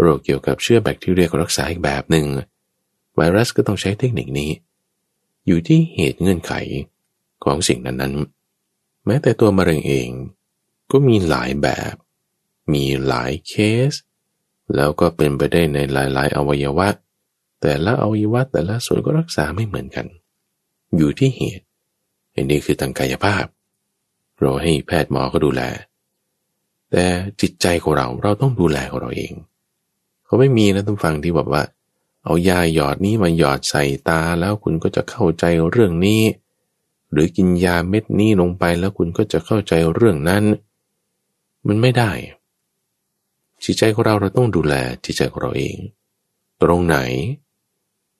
โรคเกี่ยวกับเชื้อแบคทีเรียก็รักษาอีกแบบหนึ่ง ไวรัสก็ต้องใช้เทคนิคนี้ อยู่ที่เหตุเงื่อนไขของสิ่งนั้นๆ แม้แต่ตัวมะเร็งเอง ก็มีหลายแบบ มีหลายเคส แล้วก็เป็นไปได้ในหลายๆ อวัยวะ แต่ละอวัยวะแต่ละส่วนก็รักษาไม่เหมือนกัน อยู่ที่เหตุอันนี้คือทางกายภาพ เราให้แพทย์หมอก็ดูแล แต่จิตใจของเราเราต้องดูแลของเราเอง เขาไม่มีนะท่านฟังที่แบบว่า เอายาหยอดนี้มาหยอดใส่ตาแล้วคุณก็จะเข้าใจเรื่องนี้ หรือกินยาเม็ดนี้ลงไปแล้วคุณก็จะเข้าใจเรื่องนั้น มันไม่ได้จิตใจของเราเราต้องดูแลจิตใจของเราเอง ตรงไหน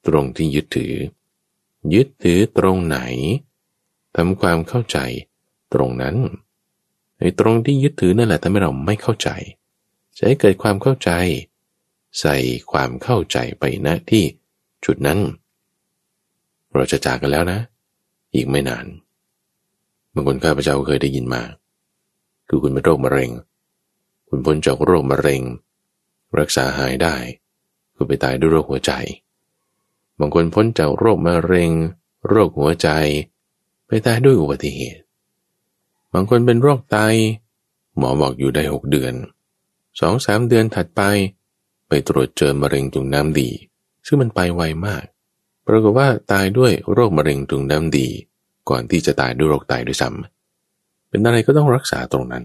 ตรงที่ยึดถือ ยึดถือตรงไหนทำความเข้าใจตรงนั้นไอ้ตรงที่ยึดถือนั่นแหละทำให้เราไม่เข้าใจ จะให้เกิดความเข้าใจ ใส่ความเข้าใจไปณที่จุดนั้น เราจะจากกันแล้วนะ อีกไม่นานบางคนข้าพเจ้าเคยได้ยินมา คือคุณเป็นโรคมะเร็ง คุณพ้นจากโรคมะเร็ง รักษาหายได้ คุณไปตายด้วยโรคหัวใจบางคนพ้นจากโรคมะเร็ง โรคหัวใจ ไปตายด้วยอุบัติเหตุบางคนเป็นโรคไตหมอบอกอยู่ได้หกเดือนสองสามเดือนถัดไป ไปตรวจเจอมะเร็งตุ่มน้ำดี ซึ่งมันไปไวมากปรากฏว่าตายด้วยโรคมะเร็งตุ่มน้ำดี ก่อนที่จะตายด้วยโรคไตด้วยซ้ำเป็นอะไรก็ต้องรักษาตรงนั้น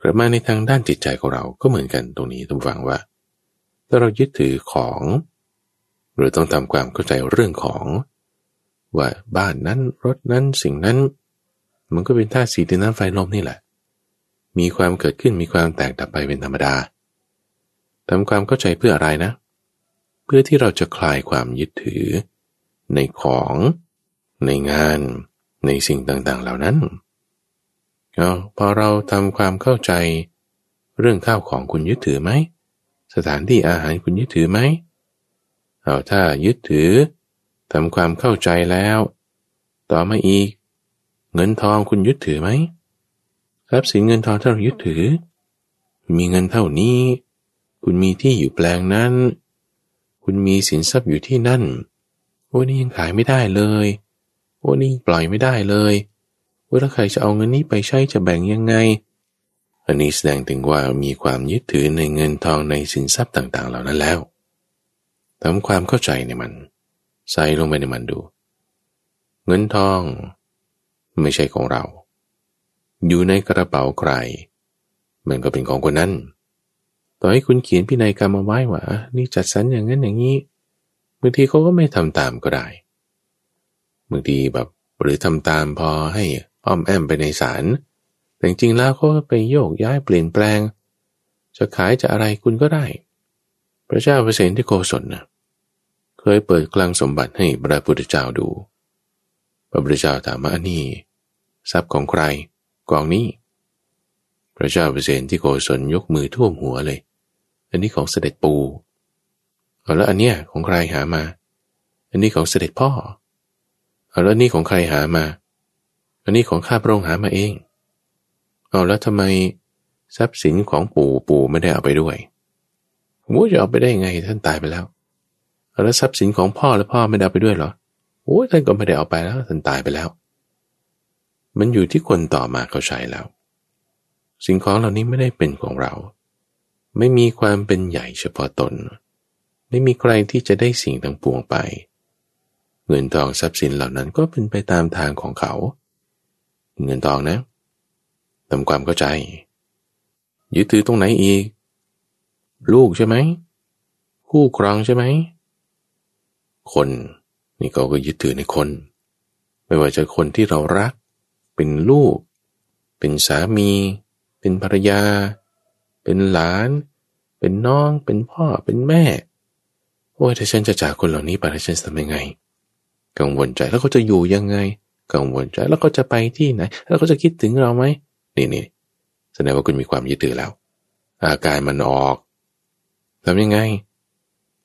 กลับมาในทางด้านจิตใจของเราก็เหมือนกันตรงนี้ทุกฝังว่า ถ้าเรายึดถือของ หรือต้องทำความเข้าใจเรื่องของ ว่าบ้านนั้นรถนั้นสิ่งนั้น มันก็เป็นธาตุสีดินน้ำไฟลมนี่แหละ มีความเกิดขึ้นมีความแตกดับไปเป็นธรรมดา ทำความเข้าใจเพื่ออะไรนะ เพื่อที่เราจะคลายความยึดถือ ในของ ในงาน ในสิ่งต่างๆ เหล่านั้นเอพอเราทำความเข้าใจ เรื่องข้าวของคุณยึดถือไหม สถานที่อาหารคุณยึดถือไหมเอาถ้ายึดถือทำความเข้าใจแล้ว ต่อมาอีก เงินทองคุณยึดถือไหมทรัพย์สินเงินทองถ้าเรายึดถือ มีเงินเท่านี้ คุณมีที่อยู่แปลงนั้น คุณมีสินทรัพย์อยู่ที่นั่น โอ้นี่ยังขายไม่ได้เลย โอ้นี่ปล่อยไม่ได้เลยว่าถ้าใครจะเอาเงินนี้ไปใช้จะแบ่งยังไง อันนี้แสดงถึงว่ามีความยึดถือในเงินทองในสินทรัพย์ต่าง ๆ เหล่านั้นแล้วทำความเข้าใจในมัน ใส่ลงไปในมันดู เงินทอง ไม่ใช่ของเรา อยู่ในกระเป๋าใครมันก็เป็นของคนนั้น ต่อให้คุณเขียนพินัยกรรมมาไว้ว่า นี่จัดสรรอย่างนั้นอย่างนี้บางทีเขาก็ไม่ทำตามก็ได้บางทีแบบหรือทำตามพอให้อ้อมแอมไปในศาลแต่จริงๆแล้วเขาไปโยกย้ายเปลี่ยนแปลง จะขายจะอะไรคุณก็ได้ พระเจ้าเปรตที่โกศลนะเคยเปิดกลางสมบัติให้พระพุทธเจ้าดู พระพุทธเจ้าถามว่าอันนี้ทรัพย์ของใครกองนี้ พระเจ้าเปรตที่โกศลยกมือท่วมหัวเลย อันนี้ของเสด็จปู่แล้วอันเนี้ยของใครหามา อันนี้ของเสด็จพ่อแล้วนี่ของใครหามา อันนี้ของข้าพระองค์หามาเองเอาแล้วทำไมทรัพย์สินของปู่ปู่ไม่ได้เอาไปด้วยผมจะเอาไปได้ยังไงท่านตายไปแล้วแล้วทรัพย์สินของพ่อและพ่อไม่ได้เอาไปด้วยเหรอโอ้ท่านก็ไม่ได้เอาไปแล้วท่านตายไปแล้ว มันอยู่ที่คนต่อมาเขาใช้แล้ว สิ่งของเหล่านี้ไม่ได้เป็นของเรา ไม่มีความเป็นใหญ่เฉพาะตน ไม่มีใครที่จะได้สิ่งต่างปวงไป เงินทองทรัพย์สินเหล่านั้นก็เป็นไปตามทางของเขา เงินทองนะทำความเข้าใจ ยึดถือตรงไหนอีก ลูกใช่ไหมคู่ครองใช่ไหม คนนี่เขาก็ยึดถือในคน ไม่ว่าจะคนที่เรารัก เป็นลูก เป็นสามี เป็นภรรยา เป็นหลาน เป็นน้อง เป็นพ่อ เป็นแม่ โอ้ยถ้าฉันจะจากคนเหล่านี้ไปแล้วฉันจะทำยังไง กังวลใจแล้วเขาจะอยู่ยังไง กังวลใจแล้วก็จะไปที่ไหน แล้วก็จะคิดถึงเราไหมนี่นี่แสดงว่าคุณมีความยึดถือแล้ว อาการมันออกทำยังไง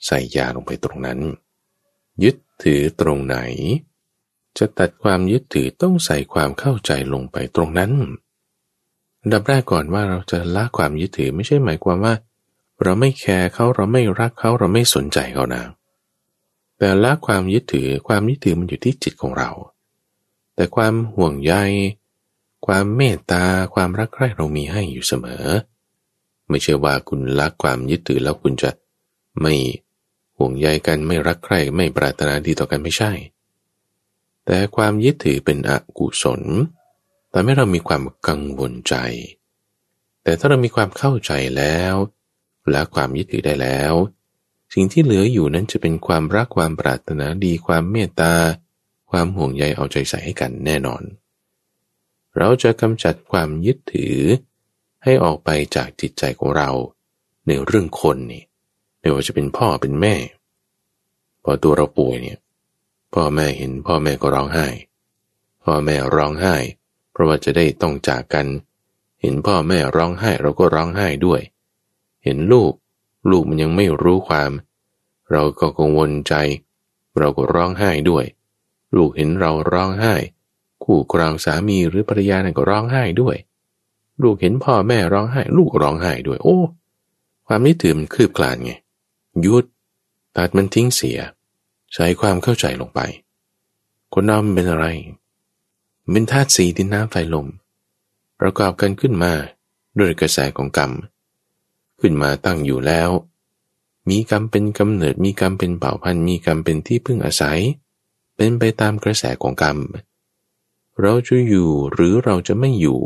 ใส่ยาลงไปตรงนั้น ยึดถือตรงไหน จะตัดความยึดถือต้องใส่ความเข้าใจลงไปตรงนั้น ดับแรกก่อนว่าเราจะละความยึดถือไม่ใช่หมายความว่า เราไม่แคร์เขาเราไม่รักเขาเราไม่สนใจเขานะ แต่ละความยึดถือความยึดถือมันอยู่ที่จิตของเรา แต่ความห่วงใย ความเมตตาความรักใคร่เรามีให้อยู่เสมอ ไม่ใช่ว่าคุณรักความยึดถือแล้วคุณจะไม่ห่วงใยกันไม่รักใคร่ไม่ปรารถนาดีต่อกันไม่ใช่ แต่ความยึดถือเป็นอกุศล ทำให้เรามีความกังวลใจ แต่ถ้าเรามีความเข้าใจแล้ว และความยึดถือได้แล้ว สิ่งที่เหลืออยู่นั้นจะเป็นความรักความปรารถนาดีความเมตตา ความห่วงใยเอาใจใส่ให้กันแน่นอน เราจะกำจัดความยึดถือ ให้ออกไปจากจิตใจของเรา ในเรื่องคนนี่ไม่ว่าจะเป็นพ่อเป็นแม่ พอตัวเราป่วยเนี่ย พ่อแม่เห็นพ่อแม่ก็ร้องไห้ พ่อแม่ร้องไห้ ราะว่าจะได้ต้องจากกัน เห็นพ่อแม่ร้องไห้เราก็ร้องไห้ด้วย เห็นลูก ลูกมันยังไม่รู้ความ เราก็กังวลใจ เราก็ร้องไห้ด้วย ลูกเห็นเราร้องไห้ คู่ครองสามีหรือภรรยานั่นก็ร้องไห้ด้วย ลูกเห็นพ่อแม่ร้องไห้ ลูกร้องไห้ด้วย โอ้ ความนี้ถือมันคืบคลานไงยุดตัดมันทิ้งเสีย ใช้ความเข้าใจลงไป คนเรามันเป็นอะไร เป็นธาตุสีดินน้ำไฟลม ประกอบกันขึ้นมาด้วยกระแสของกรรม ขึ้นมาตั้งอยู่แล้ว มีกรรมเป็นกำเนิดมีกรรมเป็นเผ่าพันธุ์มีกรรมเป็นที่พึ่งอาศัย เป็นไปตามกระแสของกรรม เราจะอยู่หรือเราจะไม่อยู่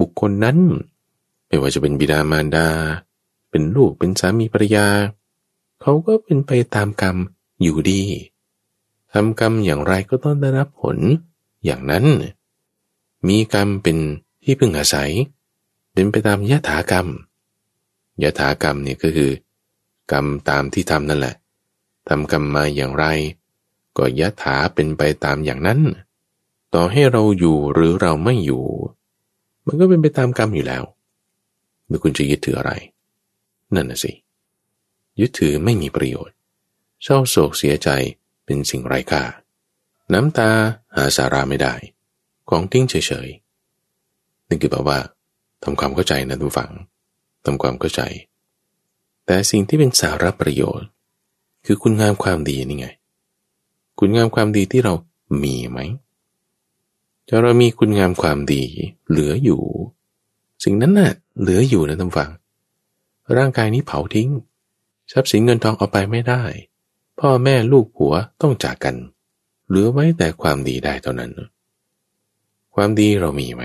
บุคคลนั้น ไม่ว่าจะเป็นบิดามารดา เป็นลูกเป็นสามีภรรยา เขาก็เป็นไปตามกรรมอยู่ดีทำกรรมอย่างไรก็ต้องได้รับผล อย่างนั้น มีกรรมเป็นที่พึ่งอาศัย เป็นไปตามยถากรรมยถากรรมเนี่ยก็คือ กรรมตามที่ทำนั่นแหละทำกรรมมาอย่างไร ก็ยถาเป็นไปตามอย่างนั้น ต่อให้เราอยู่หรือเราไม่อยู่ มันก็เป็นไปตามกรรมอยู่แล้วไม่คุณจะยึดถืออะไร นั่นน่ะสิ ยึดถือไม่มีประโยชน์เศร้าโศกเสียใจเป็นสิ่งไร้ค่า น้ำตาหาสาระไม่ได้ ของทิ้งเฉยๆนั่นคือแปลว่าทำความเข้าใจนะทุกฝังทำความเข้าใจ แต่สิ่งที่เป็นสาระประโยชน์ คือคุณงามความดีนี่ไง คุณงามความดีที่เรามีไหมจะเรามีคุณงามความดีเหลืออยู่ สิ่งนั้นน่ะเหลืออยู่นะท่านฟัง ร่างกายนี้เผาทิ้ง ทรัพย์สินเงินทองเอาไปไม่ได้ พ่อแม่ลูกผัวต้องจากกัน เหลือไว้แต่ความดีได้เท่านั้น ความดีเรามีไหม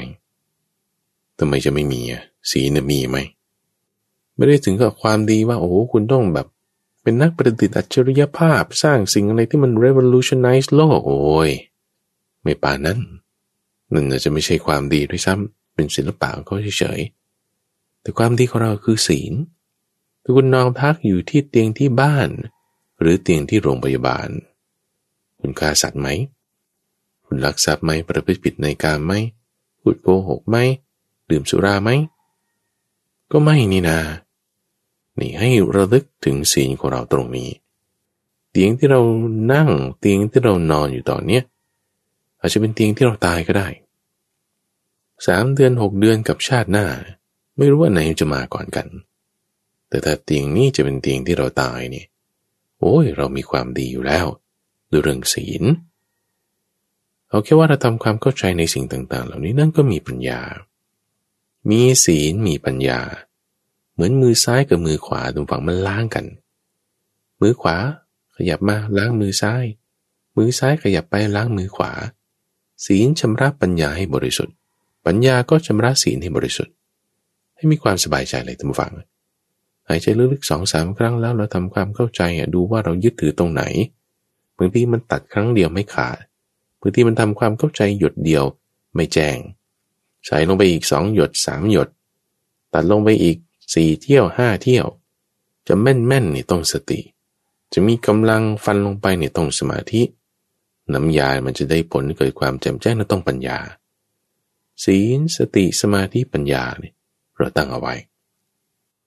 ทำไมจะไม่มีอะศีลมีไหม ไม่ได้ถึงกับความดีว่า โอ้คุณต้องแบบเป็นนักประดิษฐ์อัจฉริยภาพสร้างสิ่งอะไรที่มัน revolutionize โลก โอ้ย ไม่ป่านั้น นั่นจะไม่ใช่ความดีด้วยซ้ำเป็นศิลปะของเขาเฉยๆแต่ความดีของเราคือศีลถ้าคุณนอนพักอยู่ที่เตียงที่บ้าน หรือเตียงที่โรงพยาบาล คุณฆ่าสัตว์ไหม คุณลักทรัพย์ไหมประพฤติผิดในการไหมพูดโกหกไหม ดื่มสุราไหม ก็ไม่นี่นา นี่ให้ระลึกถึงศีลของเราตรงนี้ เตียงที่เรานั่งเตียงที่เรานอนอยู่ตอนเนี้ยอาจจะเป็นเตียงที่เราตายก็ได้สามเดือนหกเดือนกับชาติหน้า ไม่รู้ว่าไหนจะมาก่อนกัน แต่ถ้าเตียงนี้จะเป็นเตียงที่เราตายนี่โอ้ยเรามีความดีอยู่แล้ว ด้วยเรื่องศีลเอาแค่ว่าเราทำความเข้าใจในสิ่งต่าง ๆ เหล่านี้นั่นก็มีปัญญา มีศีลมีปัญญา เหมือนมือซ้ายกับมือขวาตรงฝั่งมันล้างกัน มือขวาขยับมาล้างมือซ้าย มือซ้ายขยับไปล้างมือขวา ศีลชำระปัญญาให้บริสุทธิ์ ปัญญาก็ชำระศีลให้บริสุทธิ์ ให้มีความสบายใจเลยท่านฟังหายใจลึกๆสองสามครั้งแล้วเราทำความเข้าใจดูว่าเรายึดถือตรงไหน บางทีมันตัดครั้งเดียวไม่ขาดบางทีมันทำความเข้าใจหยดเดียวไม่แจ้ง ใส่ลงไปอีกสองหยดสามหยด ตัดลงไปอีกสี่เที่ยวห้าเที่ยว จะแม่นแม่นนี่ต้องสติ จะมีกำลังฟันลงไปนี่ต้องสมาธิ น้ำยา มันจะได้ผลเกิดความแจ่มแจ้งนั่นต้องปัญญา ศีลสติสมาธิปัญญาเนี่ยเราตั้งเอาไว้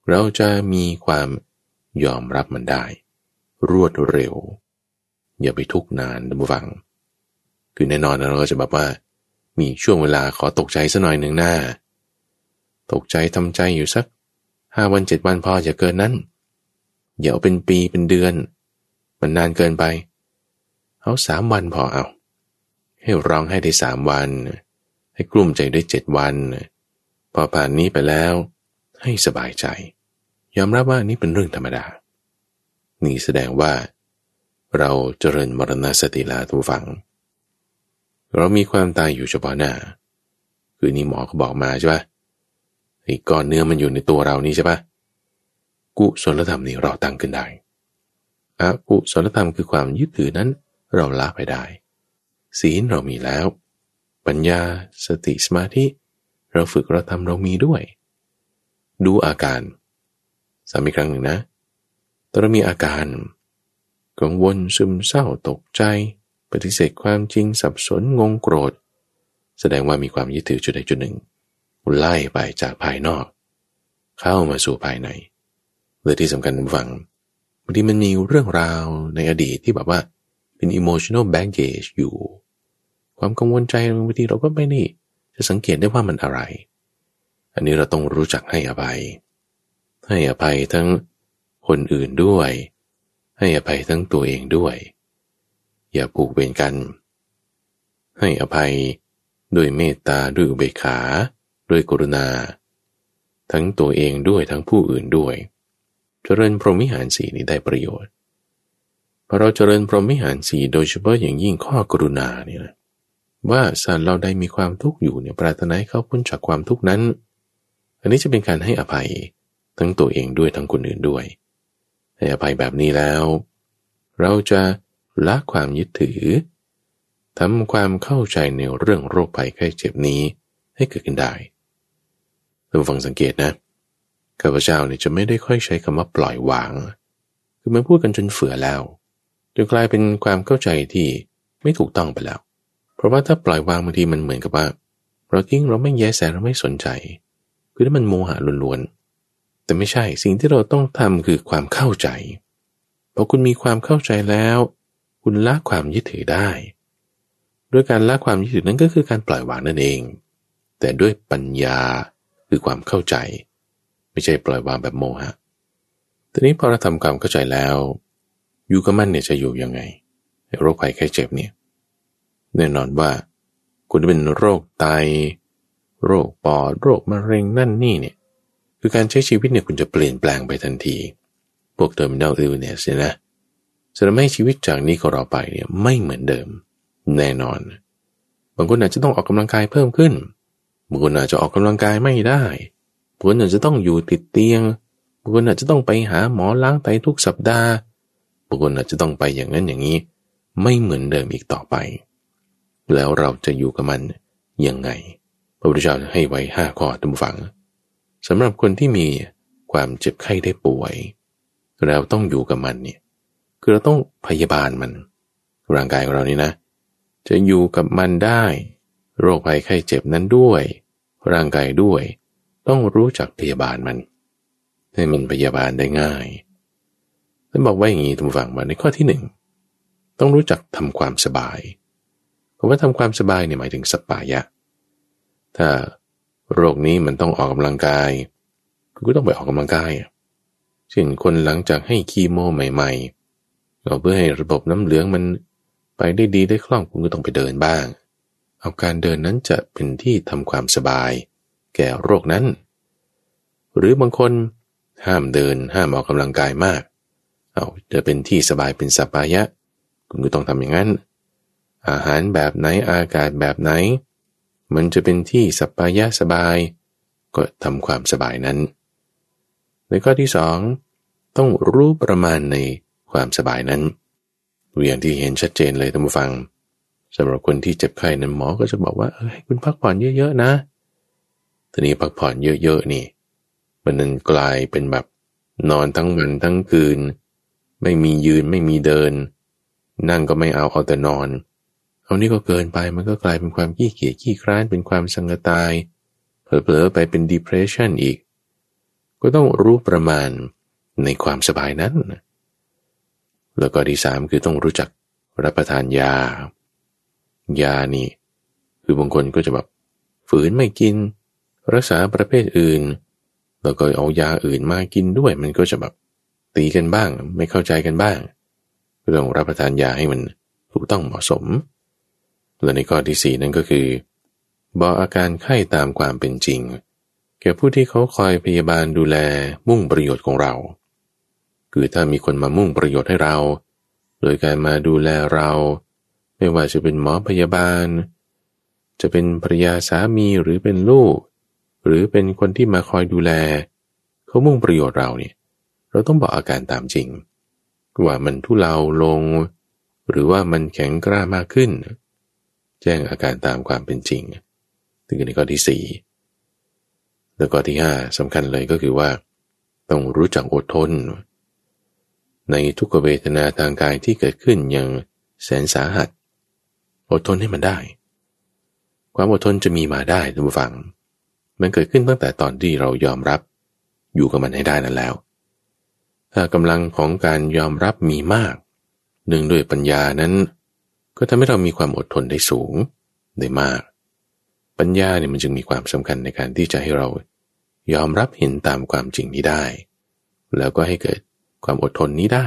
เราจะมีความยอมรับมันได้ รวดเร็ว อย่าไปทุกนานนะฟัง คือแน่นอนเราก็จะแบบว่า มีช่วงเวลาขอตกใจสักหน่อยหนึ่งหน้า ตกใจทำใจอยู่สักห้าวันเจ็ดวันพอจะเกินนั้นอย่าเอาเป็นปีเป็นเดือน มันนานเกินไป เอาสามวันพอเอา ให้ร้องให้ได้สามวัน ให้กลุ้มใจได้เจ็ดวัน พอผ่านนี้ไปแล้ว ให้สบายใจ ยอมรับว่านี่เป็นเรื่องธรรมดา นี่แสดงว่า เราเจริญมรณสติลาทุฟัง เรามีความตายอยู่เฉพาะหน้า คือนี่หมอเขาบอกมาใช่ปะไอ้ก้อนเนื้อมันอยู่ในตัวเรานี่ใช่ปะกุศลธรรมนี่เราตั้งขึ้นได้อากุศลธรรมคือความยึดถือนั้นเราละไปได้ ศีลเรามีแล้ว ปัญญาสติสมาธิเราฝึกเราทำเรามีด้วย ดูอาการสามีครั้งหนึ่งนะตอนเรามีอาการ กังวลซึมเศร้าตกใจ ปฏิเสธความจริงสับสนงงโกรธ แสดงว่ามีความยึดถือจุดใดจุดหนึ่งไล่ไปจากภายนอก เข้ามาสู่ภายในเลยที่สำคัญฟังบางทีมันมีเรื่องราวในอดีตที่แบบว่าเป็น emotional baggage อยู่ ความกังวลใจบางทีเราก็ไม่นี่จะสังเกตได้ว่ามันอะไร อันนี้เราต้องรู้จักให้อภัย ให้อภัยทั้งคนอื่นด้วย ให้อภัยทั้งตัวเองด้วย อย่าผูกเวรกัน ให้อภัยด้วยเมตตาด้วยอุเบกขา ด้วยกรุณา ทั้งตัวเองด้วยทั้งผู้อื่นด้วย เจริญพรหมิหารสีนี้ได้ประโยชน์พอเราเจริญพรหมิหารสีโดยเฉพาะอย่างยิ่งข้อกรุณาเนี่ยนะว่าสัตว์เราได้มีความทุกข์อยู่เนี่ยปรารถนาให้เขาพ้นจากความทุกข์นั้น อันนี้จะเป็นการให้อภัยทั้งตัวเองด้วยทั้งคนอื่นด้วย ให้อภัยแบบนี้แล้ว เราจะละความยึดถือทำความเข้าใจในเรื่องโรคภัยไข้เจ็บนี้ให้เกิดขึ้นได้ท่านฟังสังเกตนะข้าพเจ้าเนี่ยจะไม่ได้ค่อยใช้คำว่าปล่อยวาง คือมันพูดกันจนเฟื่อแล้วจนกลายเป็นความเข้าใจที่ไม่ถูกต้องไปแล้ว เพราะว่าถ้าปล่อยวางบางทีมันเหมือนกับว่า เราทิ้งเราไม่แยแสเราไม่สนใจ คือถ้ามันโมหะล้วนๆ แต่ไม่ใช่สิ่งที่เราต้องทำคือความเข้าใจพอคุณมีความเข้าใจแล้ว คุณละความยึดถือได้ด้วยการละความยึดถือนั้นก็คือการปล่อยวางนั่นเอง แต่ด้วยปัญญาคือความเข้าใจ ไม่ใช่ปล่อยวางแบบโมหะทีนี้พอเราทำความเข้าใจแล้ว อยู่กับมันเนี่ยจะอยู่ยังไงโรคภัยไข้เจ็บเนี่ยแน่นอนว่า คุณเป็นโรคไต โรคปอดโรคมะเร็งนั่นนี่เนี่ย คือการใช้ชีวิตเนี่ยคุณจะเปลี่ยนแปลงไปทันที พวก terminal illness เนี่ยนะจะทำให้ชีวิตจากนี้ของเราไปเนี่ยไม่เหมือนเดิม แน่นอน บางคนอาจจะต้องออกกำลังกายเพิ่มขึ้น บางคนอาจจะออกกำลังกายไม่ได้ บางคนอาจจะต้องอยู่ติดเตียง บางคนอาจจะต้องไปหาหมอล้างไตทุกสัปดาห์ บางคนอาจจะต้องไปอย่างนั้นอย่างนี้ ไม่เหมือนเดิมอีกต่อไป แล้วเราจะอยู่กับมันยังไง พระพุทธเจ้าให้ไว้ห้าข้อทุกฝัง สำหรับคนที่มีความเจ็บไข้ได้ป่วย เราต้องอยู่กับมันเนี่ยคือเราต้องพยาบาลมัน ร่างกายของเรานี่นะ จะอยู่กับมันได้ โรคภัยไข้เจ็บนั้นด้วย ร่างกายด้วย ต้องรู้จักพยาบาลมันให้มันพยาบาลได้ง่ายท่านบอกว่าอย่างนี้ทุกฝั่งมาในข้อที่หนึ่งต้องรู้จักทำความสบายเพราะว่าทำความสบายเนี่ยหมายถึงสปายะ ถ้า โรคนี้มันต้องออกกำลังกายคุณก็ต้องไปออกกำลังกายเช่นคนหลังจากให้คีโมใหม่ๆเราเพื่อให้ระบบน้ำเหลืองมันไปได้ดีได้คล่องคุณก็ต้องไปเดินบ้าง เอาการเดินนั้นจะเป็นที่ทำความสบาย แก่โรคนั้น หรือบางคนห้ามเดินห้ามออกกำลังกายมาก เอาจะเป็นที่สบายเป็นสบายะ คุณก็ต้องทำอย่างนั้น อาหารแบบไหนอากาศแบบไหน มันจะเป็นที่สบายะสบาย ก็ทำความสบายนั้น ในข้อที่สองต้องรู้ประมาณในความสบายนั้นอย่างที่เห็นชัดเจนเลยท่านผู้ฟังสำหรับคนที่เจ็บไข้นั้นหมอก็จะบอกว่าให้คุณพักผ่อนเยอะๆนะทีนี้พักผ่อนเยอะๆนี่ มันนั้นกลายเป็นแบบนอนทั้งวันทั้งคืน ไม่มียืนไม่มีเดิน นั่งก็ไม่เอาเอาแต่นอน เอานี่ก็เกินไปมันก็กลายเป็นความขี้เกียจขี้คร้านเป็นความสังกตายเผลอๆไปเป็น depression อีก ก็ต้องรู้ประมาณในความสบายนั้น แล้วก็ที่สามคือต้องรู้จักรับประทานยา ยานี่ คือบางคนก็จะแบบฝืนไม่กิน รักษาประเภทอื่น แล้วก็เอายาอื่นมากินด้วย มันก็จะแบบตีกันบ้าง ไม่เข้าใจกันบ้างก็ต้องรับประทานยาให้มันถูกต้องเหมาะสม และในข้อที่สี่นั่นก็คือ บอกอาการไข้ตามความเป็นจริง แก่ผู้ที่เขาคอยพยาบาลดูแลมุ่งประโยชน์ของเรา คือถ้ามีคนมามุ่งประโยชน์ให้เรา โดยการมาดูแลเรา ไม่ว่าจะเป็นหมอพยาบาล จะเป็นภรรยาสามีหรือเป็นลูก หรือเป็นคนที่มาคอยดูแล เขามุ่งประโยชน์เราเนี่ยเราต้องบอกอาการตามจริง ว่ามันทุเลาลง หรือว่ามันแข็งกร้ามากขึ้น แจ้งอาการตามความเป็นจริงถึงในข้อที่สี่แล้วก็ที่ห้าสำคัญเลยก็คือว่า ต้องรู้จักอดทน ในทุกเวทนาทางกายที่เกิดขึ้นอย่างแสนสาหัส อดทนให้มันได้ ความอดทนจะมีมาได้ทุกฝัง มันเกิดขึ้นตั้งแต่ตอนที่เรายอมรับอยู่กับมันให้ได้นั่นแล้ว ถ้ากำลังของการยอมรับมีมาก หนึ่งด้วยปัญญานั้น ก็ทำให้เรามีความอดทนได้สูงได้มาก ปัญญาเนี่ยมันจึงมีความสำคัญในการที่จะให้เรายอมรับเห็นตามความจริงนี้ได้ แล้วก็ให้เกิดความอดทนนี้ได้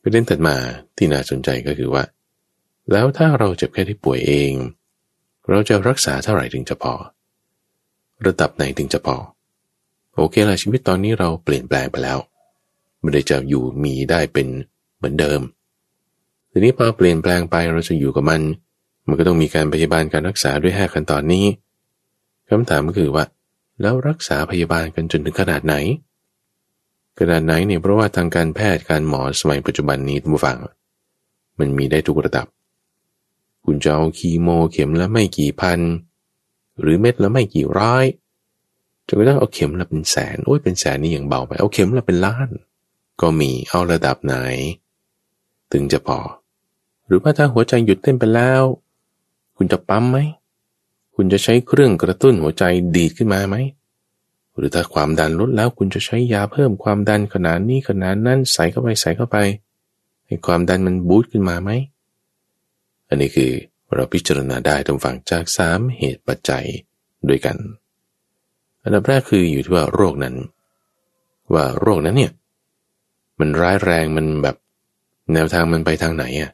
ประเด็นถัดมาที่น่าสนใจก็คือว่า แล้วถ้าเราเจ็บแค่ที่ป่วยเอง เราจะรักษาเท่าไหร่ถึงจะพอ ระดับไหนถึงจะพอ โอเคละชีวิตตอนนี้เราเปลี่ยนแปลงไปแล้ว ไม่ได้จะอยู่มีได้เป็นเหมือนเดิม ทีนี้พอเปลี่ยนแปลงไปเราจะอยู่กับมัน มันก็ต้องมีการพยาบาลการรักษาด้วยห้าขั้นตอนนี้คำถามก็คือว่า แล้วรักษาพยาบาลกันจนถึงขนาดไหน ขนาดไหนเนี่ยเพราะว่าทางการแพทย์การหมอสมัยปัจจุบันนี้ทุกฝังมันมีได้ทุกระดับ คุณจะเอาคีโมเข็มละไม่กี่พัน หรือเม็ดละไม่กี่ร้อยจนกระทั่งเอาเข็มละเป็นแสนโอ้ยเป็นแสนนี่ยังเบาไปเอาเข็มละเป็นล้าน ก็มีเอาระดับไหน ถึงจะพอ หรือว่าถ้าหัวใจหยุดเต้นไปแล้ว คุณจะปั๊มไหม คุณจะใช้เครื่องกระตุ้นหัวใจดีดขึ้นมาไหม หรือถ้าความดันลดแล้วคุณจะใช้ยาเพิ่มความดันขนาดนี้ขนาดนั้นใส่เข้าไปใส่เข้าไป ให้ความดันมันบูตขึ้นมาไหม อันนี้คือเราพิจารณาได้ตรงฝั่งจากสามเหตุปัจจัยด้วยกัน อันดับแรกคืออยู่ที่ว่าโรคนั้น ว่าโรคนั้นเนี่ยมันร้ายแรงมันแบบแนวทางมันไปทางไหนอะ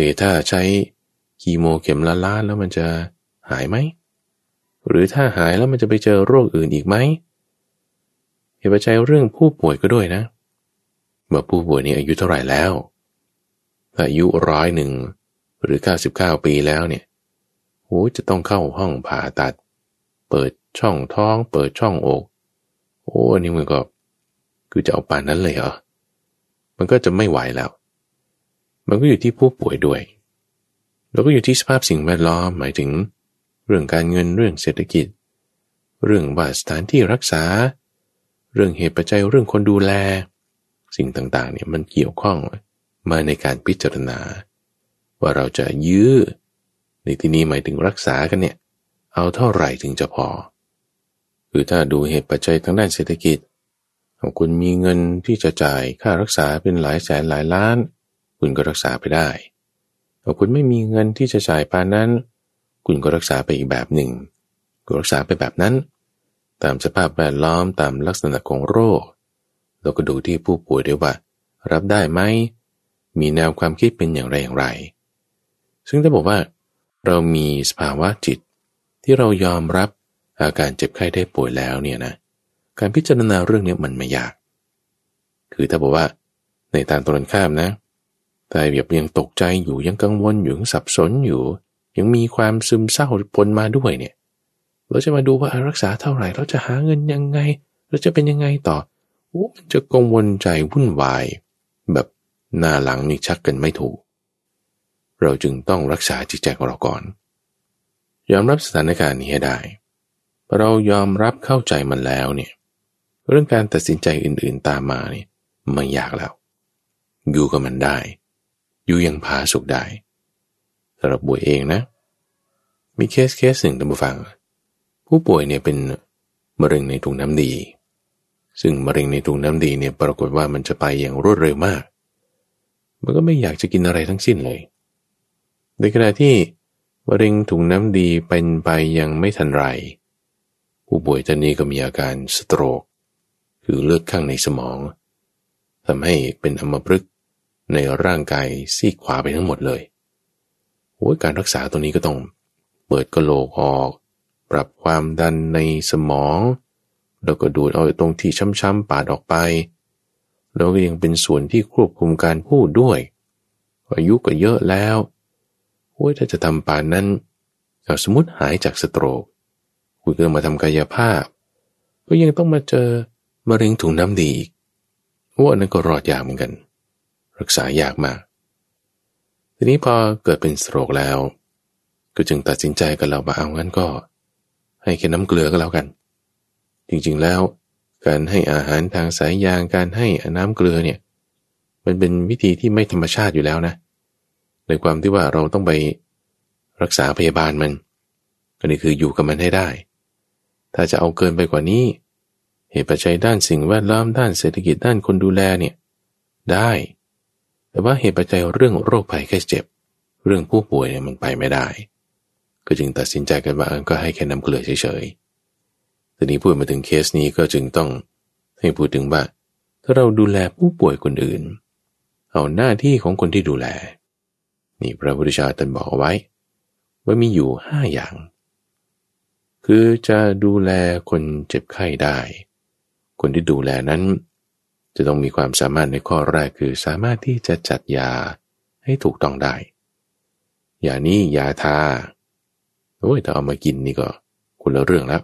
เอถ้าใช้คีโมเข็มละล้านแล้วมันจะหายไหม หรือถ้าหายแล้วมันจะไปเจอโรคอื่นอีกไหมเหตุปัจจัยเรื่องผู้ป่วยก็ด้วยนะเมื่อผู้ป่วยนี่อายุเท่าไหร่แล้วอายุร้อยหนึ่งหรือ 99 ปีแล้วเนี่ยโหจะต้องเข้าห้องผ่าตัด เปิดช่องท้อง เปิดช่องอก โอ้นี่มันก็คือจะเอาปานนั้นเลยเหรอ มันก็จะไม่ไหวแล้ว มันก็อยู่ที่ผู้ป่วยด้วยแล้วก็อยู่ที่สภาพสิ่งแวดล้อมหมายถึง เรื่องการเงินเรื่องเศรษฐกิจ เรื่องว่าสถานที่รักษา เรื่องเหตุปัจจัยเรื่องคนดูแล สิ่งต่างๆเนี่ยมันเกี่ยวข้องมาในการพิจารณา ว่าเราจะยื้อในที่นี้หมายถึงรักษากันเนี่ยเอาเท่าไหร่ถึงจะพอ คือถ้าดูเหตุปัจจัยทางด้านเศรษฐกิจของคุณมีเงินที่จะจ่ายค่ารักษาเป็นหลายแสนหลายล้าน คุณก็รักษาไปได้ถ้าคุณไม่มีเงินที่จะจ่ายปานนั้น คุณก็รักษาไปอีกแบบหนึ่งก็รักษาไปแบบนั้น ตามสภาพแวดล้อมตามลักษณะของโรค เราก็ดูที่ผู้ป่วยด้วยว่า รับได้ไหม มีแนวความคิดเป็นอย่างไรอย่างไร ซึ่งถ้าบอกว่า เรามีสภาวะจิต ที่เรายอมรับอาการเจ็บไข้ได้ป่วยแล้วเนี่ยนะ การพิจารณาเรื่องนี้มันไม่ยาก คือถ้าบอกว่าในทางตรงข้ามนะ แต่แบบยังตกใจอยู่ยังกังวลอยู่ยังสับสนอยู่ ยังมีความซึมเศร้าปนมาด้วยเนี่ย เราจะมาดูว่ารักษาเท่าไหร่ เราจะหาเงินยังไง เราจะเป็นยังไงต่อโอ้มันจะกังวลใจวุ่นวาย แบบหน้าหลังนี่ชักกันไม่ถูก เราจึงต้องรักษาจิตใจของเราก่อน ยอมรับสถานการณ์นี้ให้ได้ เรายอมรับเข้าใจมันแล้วเนี่ยเรื่องการตัดสินใจอื่นๆตามมาเนี่ยไม่ยากแล้ว อยู่กับมันได้ อยู่ยังพาสุขได้สำหรับป่วยเองนะ มีเคสเคสหนึ่งท่านผู้ฟัง ผู้ป่วยเนี่ยเป็นมะเร็งในถุงน้ำดี ซึ่งมะเร็งในถุงน้ำดีเนี่ยปรากฏว่ามันจะไปอย่างรวดเร็วมาก มันก็ไม่อยากจะกินอะไรทั้งสิ้นเลย ในขณะที่มะเร็งถุงน้ำดีเป็นไปยังไม่ทันไร ผู้ป่วยท่านนี้ก็มีอาการสโตรก คือเลือดข้างในสมองทำให้เป็นอัมพฤกษ์ ในร่างกายซีกขวาไปทั้งหมดเลยโอ้ยการรักษาตัวนี้ก็ต้อง เปิดกระโหลกออก ปรับความดันในสมอง แล้วก็ดูดเอาตรงที่ช้ำๆปาดออกไป แล้วก็ยังเป็นส่วนที่ควบคุมการพูดด้วย อายุก็เยอะแล้วโอ้ยถ้าจะทำป่านนั้นสมมติหายจากสโตรกคุณก็มาทำกายภาพ ก็ยังต้องมาเจอมะเร็งถุงน้ำดีอีกว่านั้นก็รอดยากเหมือนกัน รักษายากมาก ทีนี้พอเกิดเป็นสโตรกแล้ว ก็จึงตัดสินใจกันเราว่าเอางั้นก็ ให้แค่น้ำเกลือก็แล้วกัน จริงๆแล้ว การให้อาหารทางสายยางการให้น้ำเกลือเนี่ย มันเป็นวิธีที่ไม่ธรรมชาติอยู่แล้วนะในความที่ว่าเราต้องไปรักษาพยาบาลมันก็นี่คืออยู่กับมันให้ได้ ถ้าจะเอาเกินไปกว่านี้ เหตุปัจจัยด้านสิ่งแวดล้อมด้านเศรษฐกิจด้านคนดูแลเนี่ย ได้ แต่ว่าเหตุปัจจัยเรื่องโรคภัยแค่เจ็บ เรื่องผู้ป่วยเนี่ยมันไปไม่ได้ ก็จึงตัดสินใจกันว่าก็ให้แค่น้ำเกลือเฉยๆทีนี้พูดมาถึงเคสนี้ก็จึงต้องให้พูดถึงว่าถ้าเราดูแลผู้ป่วยคนอื่น เอาหน้าที่ของคนที่ดูแล นี่พระพุทธเจ้าตรัสบอกเอาไว้ ว่ามีอยู่ห้าอย่าง คือจะดูแลคนเจ็บไข้ได้ คนที่ดูแลนั้น จะต้องมีความสามารถในข้อแรกคือสามารถที่จะจัดยาให้ถูกต้องได้ ยานี้ยาทา โอ้ยถ้าเอามากินนี่ก็คนละเรื่องแล้ว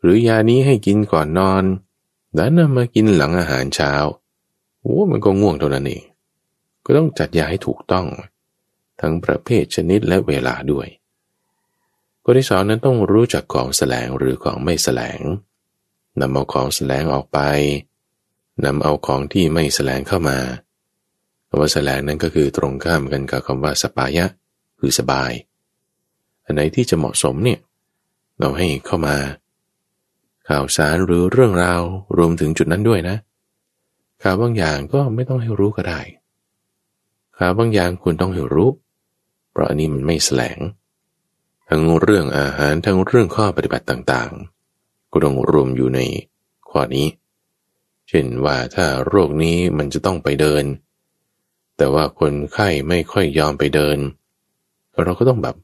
หรือยานี้ให้กินก่อนนอนแล้วนำมากินหลังอาหารเช้า โอ้มันก็ง่วงเท่านั้นเอง ก็ต้องจัดยาให้ถูกต้อง ทั้งประเภทชนิดและเวลาด้วยคนที่สอนนั้นต้องรู้จักของแสลงหรือของไม่แสลงนำเอาของแสลงออกไป นำเอาของที่ไม่แสลงเข้ามาคำว่าแสลงนั้นก็คือตรงข้ามกันกับคำว่าสปายะ คือสบาย อันไหนที่จะเหมาะสมเนี่ยเราให้เข้ามา ข่าวสารหรือเรื่องราวรวมถึงจุดนั้นด้วยนะ ข่าวบางอย่างก็ไม่ต้องให้รู้ก็ได้ ข่าวบางอย่างคุณต้องให้รู้ เพราะอันนี้มันไม่แสลง ทั้งเรื่องอาหารทั้งเรื่องข้อปฏิบัติต่างๆ ก็ต้องรวมอยู่ในข้อนี้ ช่นว่าถ้าโรคนี้มันจะต้องไปเดิน แต่ว่าคนไข้ไม่ค่อยยอมไปเดิน เราก็ต้องแบบ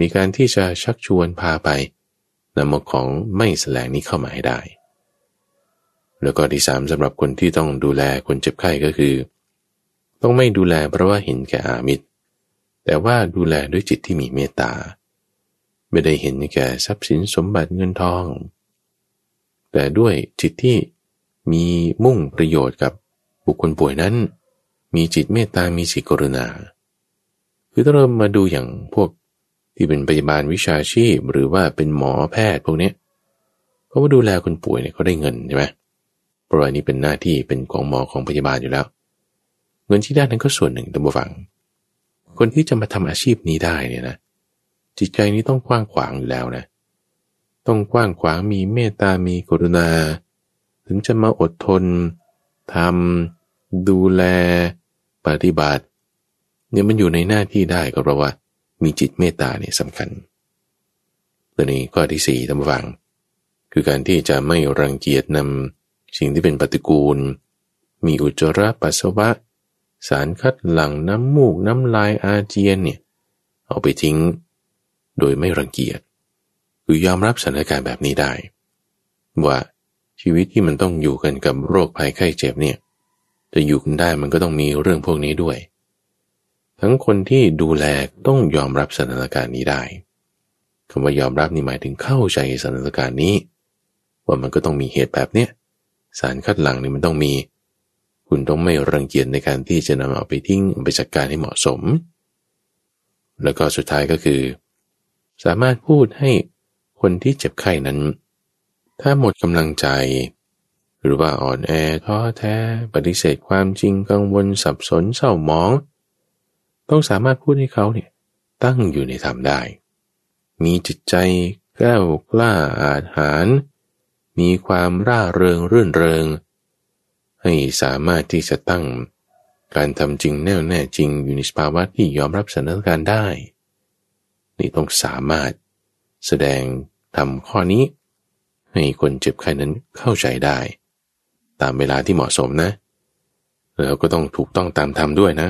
มีการที่จะชักชวนพาไปนำมาของไม่แสลงนี้เข้ามาให้ได้ แล้วก็ที่สามสำหรับคนที่ต้องดูแลคนเจ็บไข้ก็คือ ต้องไม่ดูแลเพราะว่าเห็นแก่อามิตร แต่ว่าดูแลด้วยจิตที่มีเมตตา ไม่ได้เห็นแก่ทรัพย์สินสมบัติเงินทอง แต่ด้วยจิตที่ มีมุ่งประโยชน์กับบุคคลป่วยนั้น มีจิตเมตตา มีจิตกรุณา คือถ้าเรามาดูอย่างพวกที่เป็นพยาบาลวิชาชีพ หรือว่าเป็นหมอแพทย์พวกนี้เขาว่าดูแลคนป่วยเนี่ยเขาได้เงินใช่ไหมเพราะว่านี้เป็นหน้าที่เป็นของหมอของพยาบาลอยู่แล้ว เงินที่ได้นั้นก็ส่วนหนึ่งตัมบฟัง คนที่จะมาทำอาชีพนี้ได้เนี่ยนะจิตใจนี้ต้องกว้างขวางอยู่แล้วนะ ต้องกว้างขวางมีเมตตา มีกรุณา ถึงจะมาอดทนทำดูแล ปฏิบัติเนี่ยมันอยู่ในหน้าที่ได้ก็เพราะว่า มีจิตเมตตาเนี่ยสำคัญตัวนี้ข้อที่สี่ตั้งฟัง คือการที่จะไม่รังเกียจนำสิ่งที่เป็นปฏิกูล มีอุจจาระปัสสาวะ สารคัดหลั่งน้ำมูกน้ำลายอาเจียนเนี่ยเอาไปทิ้ง โดยไม่รังเกียจคือยอมรับสถานการณ์แบบนี้ได้ ว่า ชีวิตที่มันต้องอยู่กันกับโรคภัยไข้เจ็บเนี่ยจะอยู่กันได้มันก็ต้องมีเรื่องพวกนี้ด้วย ทั้งคนที่ดูแลต้องยอมรับสถานการณ์นี้ได้คำว่ายอมรับนี่หมายถึงเข้าใจสถานการณ์นี้ ว่ามันก็ต้องมีเหตุแบบเนี้ยสารคัดหลังนี่มันต้องมี คุณต้องไม่รังเกียจในการที่จะนำเอาไปทิ้งไปจัดการให้เหมาะสม แล้วก็สุดท้ายก็คือ สามารถพูดให้คนที่เจ็บไข้นั้น ถ้าหมดกำลังใจ หรือว่าอ่อนแอท้อแท้ ปฏิเสธความจริงกังวลสับสนเศร้าหมอง ต้องสามารถพูดให้เขาเนี่ยตั้งอยู่ในธรรมได้ มีจิตใจแก้วกล้าอาหารมีความร่าเริงรื่นเริง ให้สามารถที่จะตั้งการทำจริงแน่วแน่จริงอยู่ในสภาวะที่ยอมรับสถานการณ์ได้ นี่ต้องสามารถแสดงทำข้อนี้ ให้คนเจ็บไข้นั้นเข้าใจได้ ตามเวลาที่เหมาะสมนะ แล้วก็ต้องถูกต้องตามธรรมด้วยนะ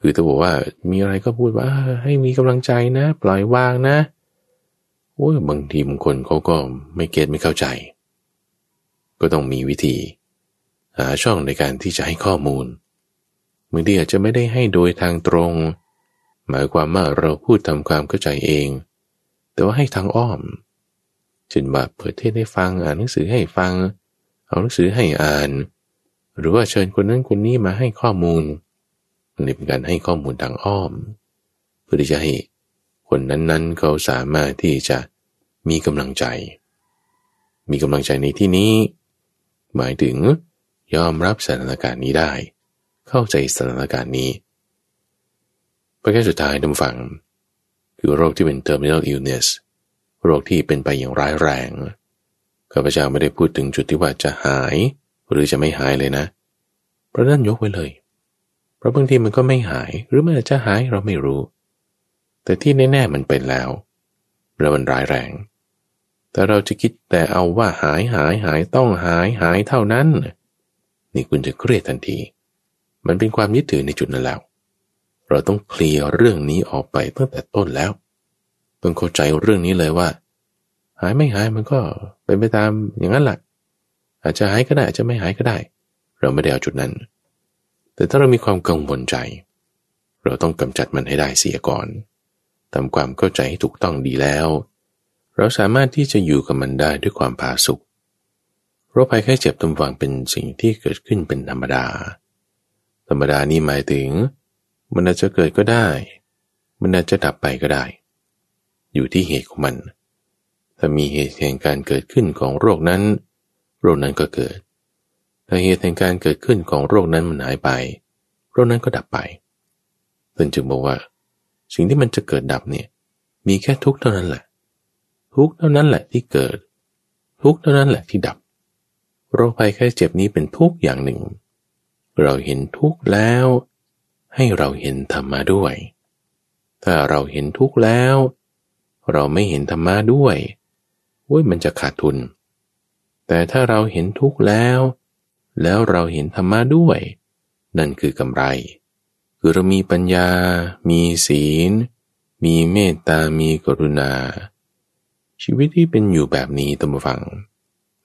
คือถ้าบอกว่ามีอะไรก็พูดว่า ให้มีกำลังใจนะ ปล่อยวางนะโอ้ยบางทีบางคนเขาก็ไม่เก็ตไม่เข้าใจ ก็ต้องมีวิธี หาช่องในการที่จะให้ข้อมูลบางทีอาจจะไม่ได้ให้โดยทางตรง หมายความว่าเราพูดทำความเข้าใจเอง แต่ว่าให้ทางอ้อม เช่นว่าเปิดเทศให้ฟังอ่านหนังสือให้ฟัง เอาหนังสือให้อ่าน หรือว่าเชิญคนนั้นคนนี้มาให้ข้อมูลนี่เป็นการให้ข้อมูลทางอ้อม เพื่อที่จะให้คนนั้นๆเขาสามารถที่จะมีกำลังใจ มีกำลังใจในที่นี้ หมายถึงยอมรับสถานการณ์นี้ได้ เข้าใจสถานการณ์นี้ประการสุดท้ายนำฝัง คือโรคที่เป็น terminal illness โรคที่เป็นไปอย่างร้ายแรงข้าพเจ้าไม่ได้พูดถึงจุดที่ว่าจะหาย หรือจะไม่หายเลยนะเพราะนั่นยกไว้เลย เพราะบางทีมันก็ไม่หายหรือมันจะหายเราไม่รู้ แต่ที่แน่ๆมันเป็นแล้วแล้วมันร้ายแรง แต่เราจะคิดแต่เอาว่าหายหายหายต้องหายหายเท่านั้น นี่คุณจะเครียดทันที มันเป็นความยึดถือในจุดนั้นแล้ว เราต้องเคลียร์เรื่องนี้ออกไปตั้งแต่ต้นแล้ว ต้องเข้าใจเรื่องนี้เลยว่า หายไม่หายมันก็เป็นไปตามอย่างนั้นแหละอาจจะหายก็ได้อาจจะไม่หายก็ได้ เราไม่ได้เอาจุดนั้น แต่ถ้าเรามีความกังวลใจ เราต้องกำจัดมันให้ได้เสียก่อนทำความเข้าใจให้ถูกต้องดีแล้ว เราสามารถที่จะอยู่กับมันได้ด้วยความผาสุกโรคภัยแค่เจ็บตำวังเป็นสิ่งที่เกิดขึ้นเป็นธรรมดา ธรรมดานี่หมายถึง มันอาจจะเกิดก็ได้ มันอาจจะดับไปก็ได้ อยู่ที่เหตุของมัน ถ้ามีเหตุแห่งการเกิดขึ้นของโรคนั้น โรคนั้นก็เกิด ถ้าเหตุแห่งการเกิดขึ้นของโรคนั้นมันหายไป โรคนั้นก็ดับไปเพิ่นจึงบอกว่า สิ่งที่มันจะเกิดดับเนี่ยมีแค่ทุกเท่านั้นแหละ ทุกเท่านั้นแหละที่เกิด ทุกเท่านั้นแหละที่ดับ โรคภัยไข้เจ็บนี้เป็นทุกอย่างหนึ่ง เราเห็นทุกแล้ว ให้เราเห็นธรรมะด้วย ถ้าเราเห็นทุกแล้ว เราไม่เห็นธรรมะด้วยโว้ยมันจะขาดทุน แต่ถ้าเราเห็นทุกข์แล้ว แล้วเราเห็นธรรมะด้วย นั่นคือกำไร คือเรามีปัญญา มีศีล มีเมตตา มีกรุณา ชีวิตที่เป็นอยู่แบบนี้ตั้งฟัง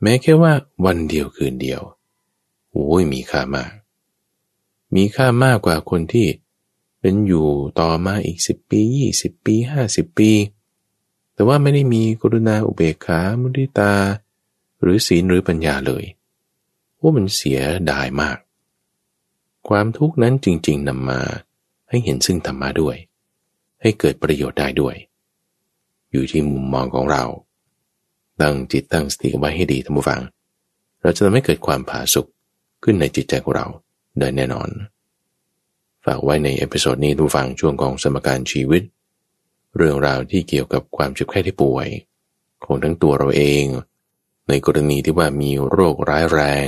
แม้แค่ว่าวันเดียวคืนเดียวโอ้ยมีค่ามาก มีค่ามากกว่าคนที่เป็นอยู่ต่อมาอีกสิบปียี่สิบปีห้าสิบปี แต่ว่าไม่ได้มีกรุณาอุเบกขามุทิตา หรือศีลหรือปัญญาเลยว่ามันเสียดายมาก ความทุกข์นั้นจริง ๆนำมาให้เห็นซึ่งธรรมะด้วย ให้เกิดประโยชน์ได้ด้วย อยู่ที่มุมมองของเรา ตั้งจิตตั้งสติไว้ให้ดีท่านผู้ฟัง เราจะทำให้เกิดความผาสุกขึ้นในจิตใจของเราได้แน่นอน ฝากไว้ใน episode นี้ท่านผู้ฟังช่วงของสมการชีวิต เรื่องราวที่เกี่ยวกับความเจ็บไข้ที่ป่วย ของทั้งตัวเราเอง ในกรณีที่ว่ามีโรคร้ายแรง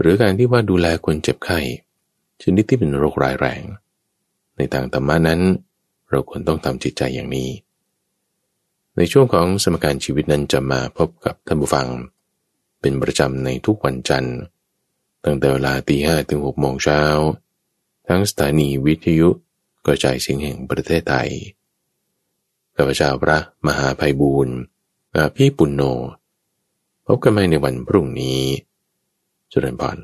หรือการที่ว่าดูแลคนเจ็บไข้ชนิดที่เป็นโรคร้ายแรง ในทางธรรมะนั้น เราควรต้องทำจิตใจอย่างนี้ ในช่วงของสมการชีวิตนั้นจะมาพบกับท่านผู้ฟัง เป็นประจำในทุกวันจันทร์ตั้งแต่เวลาตีห้ถึงหกโมงเช้า ทั้งสถานีวิทยุกระจายเสียงแห่งประเทศไทย ข้าพเจ้าพระมหาภัยบูรณ์พี่ปุณโญพบกันใหม่ในวันพรุ่งนี้จุลพร